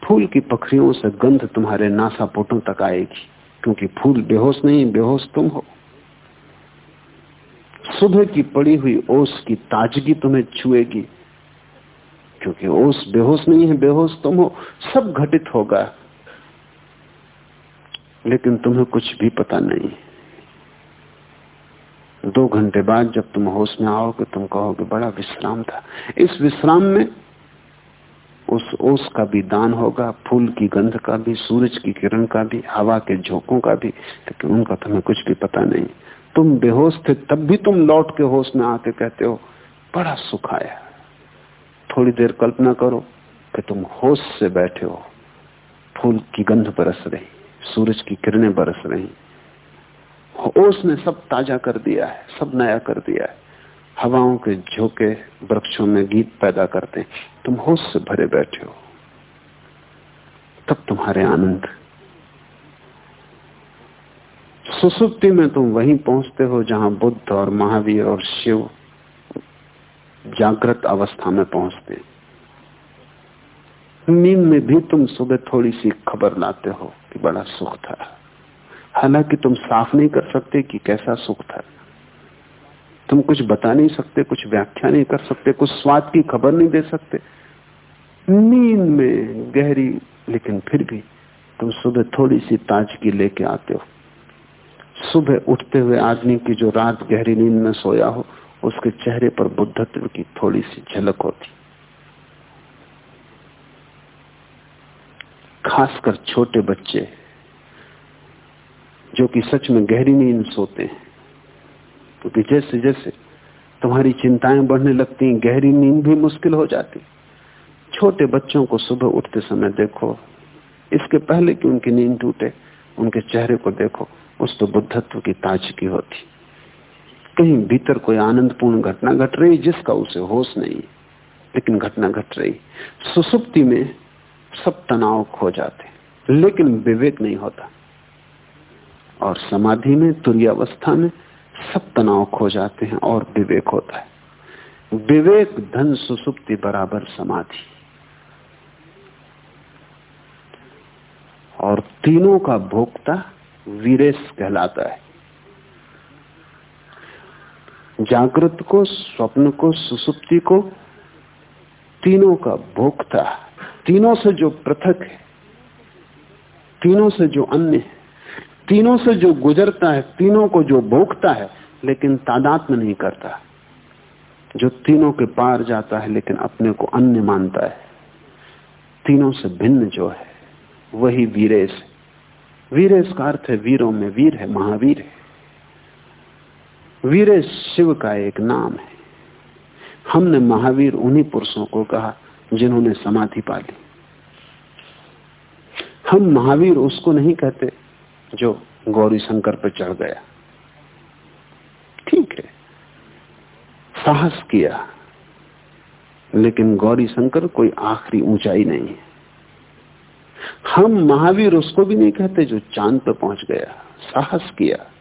फूल की पखरियों से गंध तुम्हारे नासापोटों तक आएगी, क्योंकि फूल बेहोश नहीं, बेहोश तुम हो। सुबह की पड़ी हुई ओस की ताजगी तुम्हें छुएगी। क्योंकि ओस बेहोश नहीं है, बेहोश तुम हो, सब घटित होगा। लेकिन तुम्हें कुछ भी पता नहीं। दो घंटे बाद जब तुम होश में आओगे, तुम कहोगे, बड़ा विश्राम था। इस विश्राम में उस ओस का भी दान होगा, फूल की गंध का भी, सूरज की किरण का भी, हवा के झोंकों का भी, लेकिन उनका तुम्हें कुछ भी पता नहीं। तुम बेहोश थे, तब भी तुम लौट के होश में आके कहते हो, बड़ा सुख आया थोड़ी देर कल्पना करो कि तुम होश से बैठे हो। फूल की गंध बरस रही, सूरज की किरणें बरस रही। होश ने सब ताज़ा कर दिया है, सब नया कर दिया है। हवाओं के झोंके वृक्षों में गीत पैदा करते हैं। तुम होश से भरे बैठे हो। तब तुम्हारे आनंद सुसुप्ति में तुम वहीं पहुँचते हो जहाँ बुद्ध और महावीर और शिव जागृत अवस्था में पहुँचते नींद में भी तुम सुबह थोड़ी सी खबर लाते हो कि बड़ा सुख था। हालाँकि तुम साफ़ नहीं कर सकते कि कैसा सुख था। तुम कुछ बता नहीं सकते, कुछ व्याख्या नहीं कर सकते, कुछ स्वाद की खबर नहीं दे सकते। नींद में गहरी, लेकिन फिर भी तुम सुबह थोड़ी सी ताजगी लेके आते हो। सुबह उठते हुए आदमी की जो रात गहरी नींद में सोया हो, उसके चेहरे पर बुद्धत्व की थोड़ी सी झलक होती। खासकर छोटे बच्चे, जो कि सच में गहरी नींद सोते हैं, क्योंकि तो जैसे जैसे तुम्हारी चिंताएँ बढ़ने लगती हैं, गहरी नींद भी मुश्किल हो जाती। छोटे बच्चों को सुबह उठते समय देखो, इसके पहले कि उनकी नींद टूटे, उनके चेहरे को देखो। उस तो बुद्धत्व की ताजगी होती। कहीं भीतर कोई आनंदपूर्ण घटना घट रही जिसका उसे होश नहीं, लेकिन घटना घट रही। सुसुप्ति में सब तनाव खो जाते, लेकिन विवेक नहीं होता। और समाधि में, तुरियावस्था में सब तनाव खो जाते हैं और विवेक होता है। विवेक, धन, सुसुप्ति बराबर समाधि। और तीनों का भोक्ता वीरेश कहलाता है। जागृत को, स्वप्न को, सुसुप्ति को तीनों का भोक्ता तीनों से जो पृथक है, तीनों से जो अन्य है, तीनों से जो गुजरता है, तीनों को जो भोगता है, लेकिन तादात में नहीं करता। जो तीनों के पार जाता है, लेकिन अपने को अन्य मानता है। तीनों से भिन्न जो है, वही वीरेश वीरेश का अर्थ है वीरों में वीर है, महावीर है। वीरेश शिव का एक नाम है। हमने महावीर उन्हीं पुरुषों को कहा, जिन्होंने समाधि पाली हम महावीर उसको नहीं कहते, जो गौरी शंकर पर चढ़ गया। ठीक है। साहस किया। लेकिन गौरी शंकर कोई आखिरी ऊंचाई नहीं है। हम महावीर उसको भी नहीं कहते जो चाँद पर पहुँच गया। साहस किया।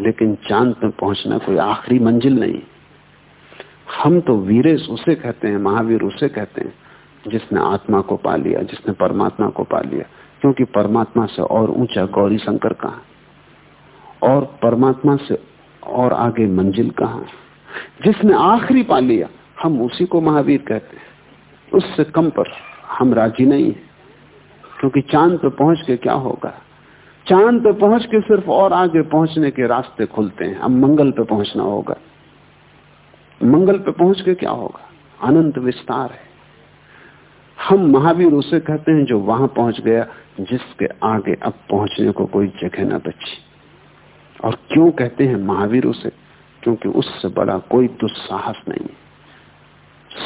लेकिन चाँद पर पहुँचना कोई आखिरी मंजिल नहीं। हम तो वीरेश उसे कहते हैं, महावीर उसे कहते हैं, जिसने आत्मा को पा लिया, जिसने परमात्मा को पा लिया। क्योंकि परमात्मा से और ऊँचा गौरी शंकर कहा? और परमात्मा से और आगे मंजिल कहा? जिसने आखिरी पा लिया, हम उसी को महावीर कहते हैं। उससे कम पर हम राज़ी नहीं है। क्योंकि चाँद पे पहुँच के क्या होगा? चाँद पे पहुँच के सिर्फ़ और आगे पहुँचने के रास्ते खुलते हैं। अब मंगल पे पहुँचना होगा। मंगल पे पहुँच के क्या होगा? अनंत विस्तार है। हम महावीर उसे कहते हैं जो वहाँ पहुँच गया, जिसके आगे अब पहुँचने को कोई जगह ना बची। और क्यों कहते हैं महावीर उसे? क्योंकि उससे बड़ा कोई दुस्साहस नहीं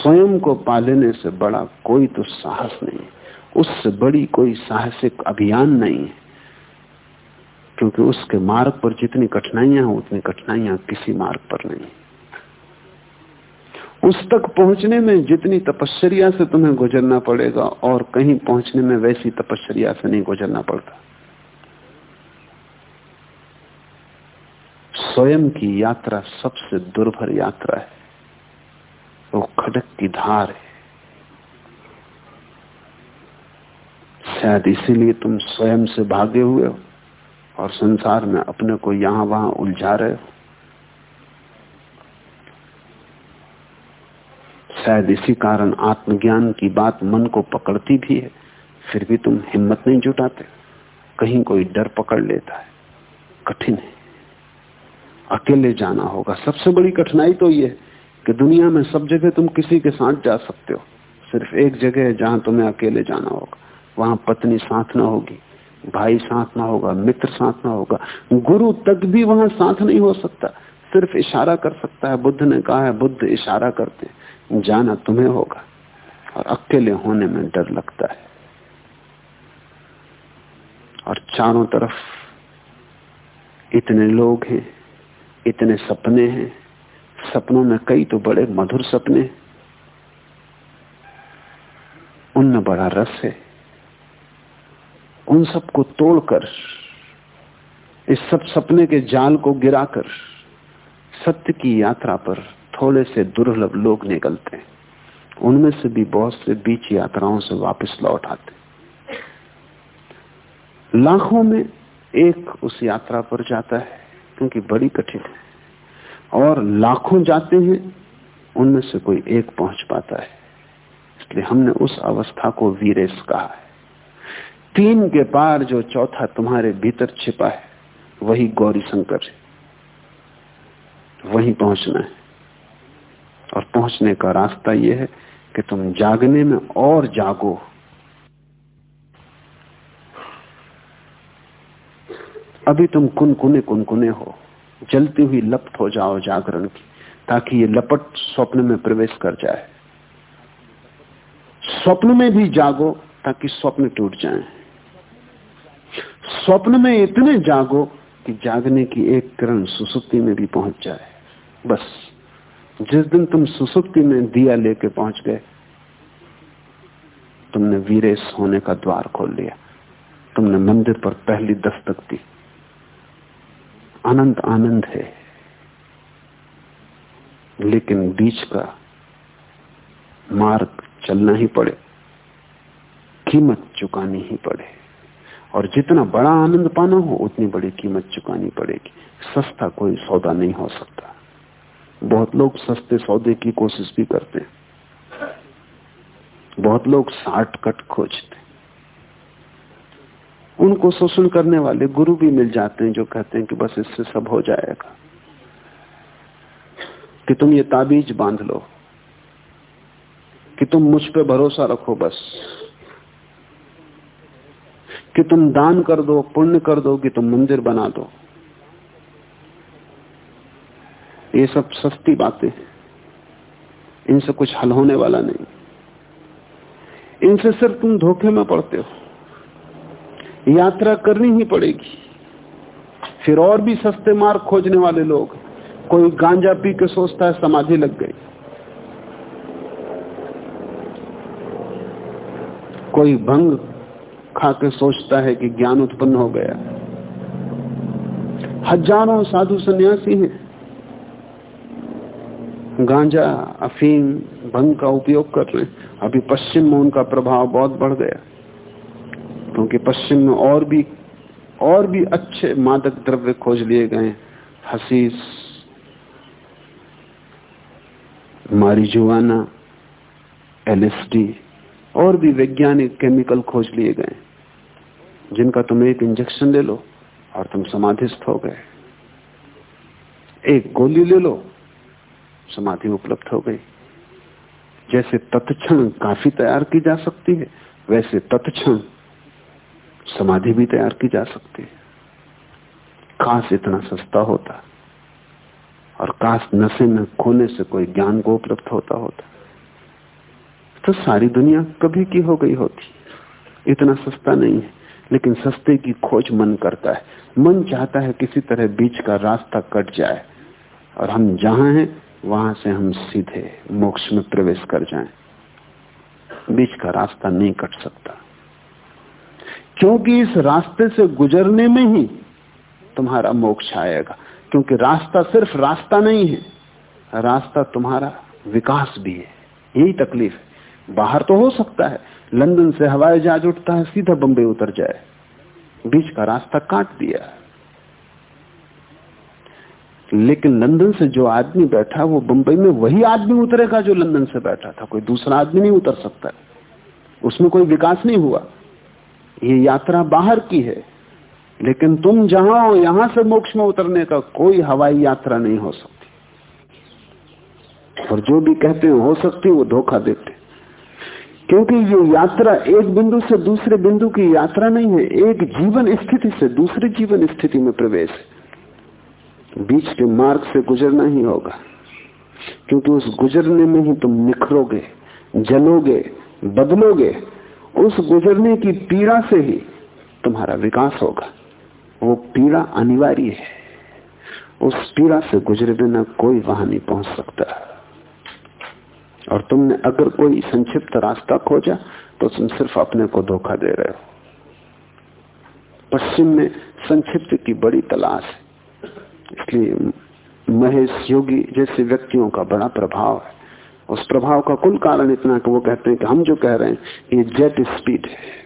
स्वयं को पालने से बड़ा कोई दुस्साहस नहीं उससे बड़ी कोई साहसिक अभियान नहीं है। क्योंकि उसके मार्ग पर जितनी कठिनाइयाँ हैं, उतनी कठिनाइयाँ किसी मार्ग पर नहीं। उस तक पहुँचने में जितनी तपश्चर्या से तुम्हें गुजरना पड़ेगा, और कहीं पहुँचने में वैसी तपश्चर्या से नहीं गुजरना पड़ता। स्वयं की यात्रा सबसे दुर्भर यात्रा है। वो खडक की धार है। शायद इसीलिए तुम स्वयं से भागे हुए हो और संसार में अपने को यहाँ वहाँ उलझा रहे हो। शायद इसी कारण आत्मज्ञान की बात मन को पकड़ती भी है, फिर भी तुम हिम्मत नहीं जुटाते। कहीं कोई डर पकड़ लेता है। कठिन है। अकेले जाना होगा। सबसे बड़ी कठिनाई तो ये कि दुनिया में सब जगह तुम किसी के साथ जा सकते हो। सिर्फ़ एक जगह है जहाँ तुम्हें अकेले जाना होगा। वहाँ पत्नी साथ ना होगी, भाई साथ ना होगा, मित्र साथ ना होगा, गुरु तक भी वहाँ साथ नहीं हो सकता। सिर्फ़ इशारा कर सकता है, बुद्ध ने कहा है, बुद्ध इशारा करते जाना तुम्हें होगा। और अकेले होने में डर लगता है। और चारों तरफ़ इतने लोग हैं, इतने सपने हैं, सपनों में कई तो बड़े मधुर सपने उनमें बड़ा रस है। उन सबको तोड़कर, इस सब सपने के जाल को गिराकर, सत्य की यात्रा पर थोड़े से दुर्लभ लोग निकलते हैं। उनमें से भी बहुत से बीच यात्राओं से वापस लौट आते लाखों में एक उस यात्रा पर जाता है, क्योंकि बड़ी कठिन है। और लाखों जाते हैं, उनमें से कोई एक पहुँच पाता है। इसलिए हमने उस अवस्था को वीरेश कहा है। तीन के पार जो चौथा तुम्हारे भीतर छिपा है, वही गौरी शंकर है। वहीं पहुँचना है। और पहुँचने का रास्ता यह है कि तुम जागने में और जागो। अभी तुम कुनकुने कुनकुने हो, जलती हुई लपट हो जाओ जागरण की, ताकि ये लपट स्वप्न में प्रवेश कर जाए। स्वप्न में भी जागो, ताकि स्वप्न टूट जाए। स्वप्न में इतने जागो कि जागने की एक किरण सुसुप्ति में भी पहुँच जाए। बस, जिस दिन तुम सुसुप्ति में दिया लेके पहुँच गए, तुमने वीरेश होने का द्वार खोल लिया। तुमने मंदिर पर पहली दस्तक दी। अनंत आनंद है। लेकिन बीच का मार्ग चलना ही पड़े, कीमत चुकानी ही पड़े। और जितना बड़ा आनंद पाना हो, उतनी बड़ी कीमत चुकानी पड़ेगी। सस्ता कोई सौदा नहीं हो सकता। बहुत लोग सस्ते सौदे की कोशिश भी करते हैं। बहुत लोग साठ कट खोजते उनको शोषण करने वाले गुरु भी मिल जाते हैं जो कहते हैं कि बस इससे सब हो जाएगा। कि तुम ये ताबीज बाँध लो। कि तुम मुझ पे भरोसा रखो बस। कि तुम दान कर दो, पुण्य कर दो कि तुम मंदिर बना दो। ये सब सस्ती बातें इनसे कुछ हल होने वाला नहीं। इनसे सिर्फ़ तुम धोखे में पड़ते हो। यात्रा करनी ही पड़ेगी। फिर और भी सस्ते मार्ग खोजने वाले लोग, कोई गांजा पी के सोचता है समाधि लग गई। कोई भंग खा के सोचता है कि ज्ञान उत्पन्न हो गया। हज़ारों साधु सन्यासी हैं। गांजा, अफीम, भंग का उपयोग कर रहे अभी पश्चिम में उनका प्रभाव बहुत बढ़ गया। क्योंकि पश्चिम में और भी और भी अच्छे मादक द्रव्य खोज लिए गए हसीस, मारिजुआना, एलएसडी और भी वैज्ञानिक केमिकल खोज लिए गए। जिनका तुम एक इंजेक्शन ले लो और तुम समाधिस्थ हो गए। एक गोली ले लो, समाधि उपलब्ध हो गई। जैसे तत्क्षण काफ़ी तैयार की जा सकती है, वैसे तत्क्षण समाधि भी तैयार की जा सकती है। काश इतना सस्ता होता और काश नशे में खोने से कोई ज्ञान को उपलब्ध होता होता। तो सारी दुनिया कभी की हो गई होती। इतना सस्ता नहीं है, लेकिन सस्ते की खोज मन करता है। मन चाहता है किसी तरह बीच का रास्ता कट जाए, और हम जहाँ हैं, वहाँ से हम सीधे मोक्ष में प्रवेश कर जाएँ। बीच का रास्ता नहीं कट सकता। क्योंकि इस रास्ते से गुजरने में ही तुम्हारा मोक्ष आएगा, क्योंकि रास्ता सिर्फ़ रास्ता नहीं है, रास्ता तुम्हारा विकास भी है। यही तकलीफ़ है। बाहर तो हो सकता है। लंदन से हवाई जहाज़ उठता है, सीधा बंबई उतर जाए। बीच का रास्ता काट दिया। लेकिन लंदन से जो आदमी बैठा, वो बंबई में वही आदमी उतरेगा जो लंदन से बैठा था। कोई दूसरा आदमी नहीं उतर सकता। उसमें कोई विकास नहीं हुआ। ये यात्रा बाहर की है। लेकिन तुम जहाँ हो, यहाँ से मोक्ष में उतरने का कोई हवाई यात्रा नहीं हो सकती। और जो भी कहते हो सकती वो धोखा देते क्योंकि ये यात्रा एक बिंदु से दूसरे बिंदु की यात्रा नहीं है, एक जीवन स्थिति से दूसरी जीवन स्थिति में प्रवेश बीच के मार्ग से गुजरना ही होगा। क्योंकि उस गुजरने में ही तुम निखरोगे, जलोगे, बदलोगे। उस गुजरने की पीड़ा से ही तुम्हारा विकास होगा। वो पीड़ा अनिवार्य है। उस पीड़ा से गुजरे बिना कोई वहाँ नहीं पहुँच सकता। और तुमने अगर कोई संक्षिप्त रास्ता खोजा तो तुम सिर्फ़ अपने को धोखा दे रहे हो। पश्चिम में संक्षिप्त की बड़ी तलाश है। इसलिए महेश योगी जैसे व्यक्तियों का बड़ा प्रभाव है। उस प्रभाव का कुल कारण इतना कि वो कहते हैं कि हम जो कह रहे हैं, ये जेट स्पीड है।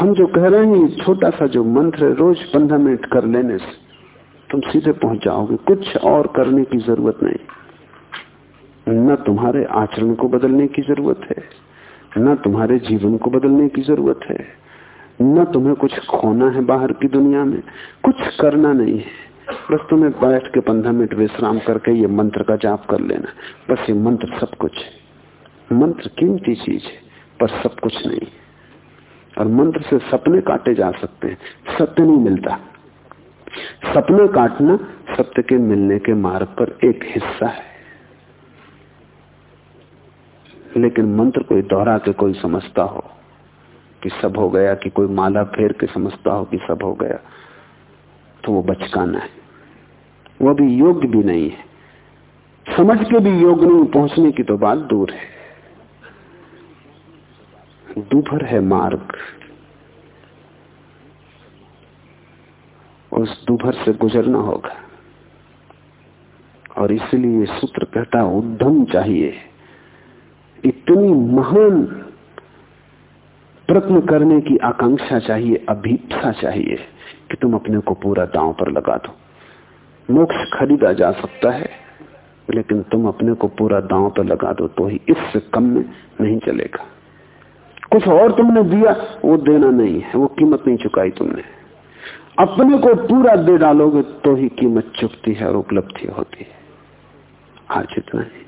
हम जो कह रहे हैं, ये छोटा सा जो मंत्र है, रोज पंद्रह मिनट कर लेने से तुम सीधे पहुँच जाओगे। कुछ और करने की ज़रूरत नहीं। न तुम्हारे आचरण को बदलने की ज़रूरत है, न तुम्हारे जीवन को बदलने की ज़रूरत है, न तुम्हें कुछ खोना है बाहर की दुनिया में, कुछ करना नहीं है। बस तुम्हें बैठ के पंद्रह मिनट विश्राम करके ये मंत्र का जाप कर लेना। बस ये मंत्र सब कुछ है। मंत्र कीमती चीज़ है, पर सब कुछ नहीं। और मंत्र से सपने काटे जा सकते हैं, सत्य नहीं मिलता। सपना काटना सत्य के मिलने के मार्ग पर एक हिस्सा है। लेकिन मंत्र कोई दोहरा के कोई समझता हो कि सब हो गया, कि कोई माला फेर के समझता हो कि सब हो गया तो वो बचकाना है। वो भी योग्य भी नहीं है। समझ के भी योग नहीं, पहुँचने की तो बात दूर है। दूभर है मार्ग। उस दूभर से गुजरना होगा। और इसलिए सूत्र कहता उद्यम चाहिए। इतनी महान प्रत्न करने की आकांक्षा चाहिए, अभीपसा चाहिए कि तुम अपने को पूरा दांव पर लगा दो। मोक्ष खरीदा जा सकता है, लेकिन तुम अपने को पूरा दांव पर लगा दो तो ही इससे कम में नहीं चलेगा। कुछ और तुमने दिया, वो देना नहीं है, वो कीमत नहीं चुकाई तुमने। अपने को पूरा दे डालोगे तो ही कीमत चुकती है और उपलब्धि होती है। आज इतना ही।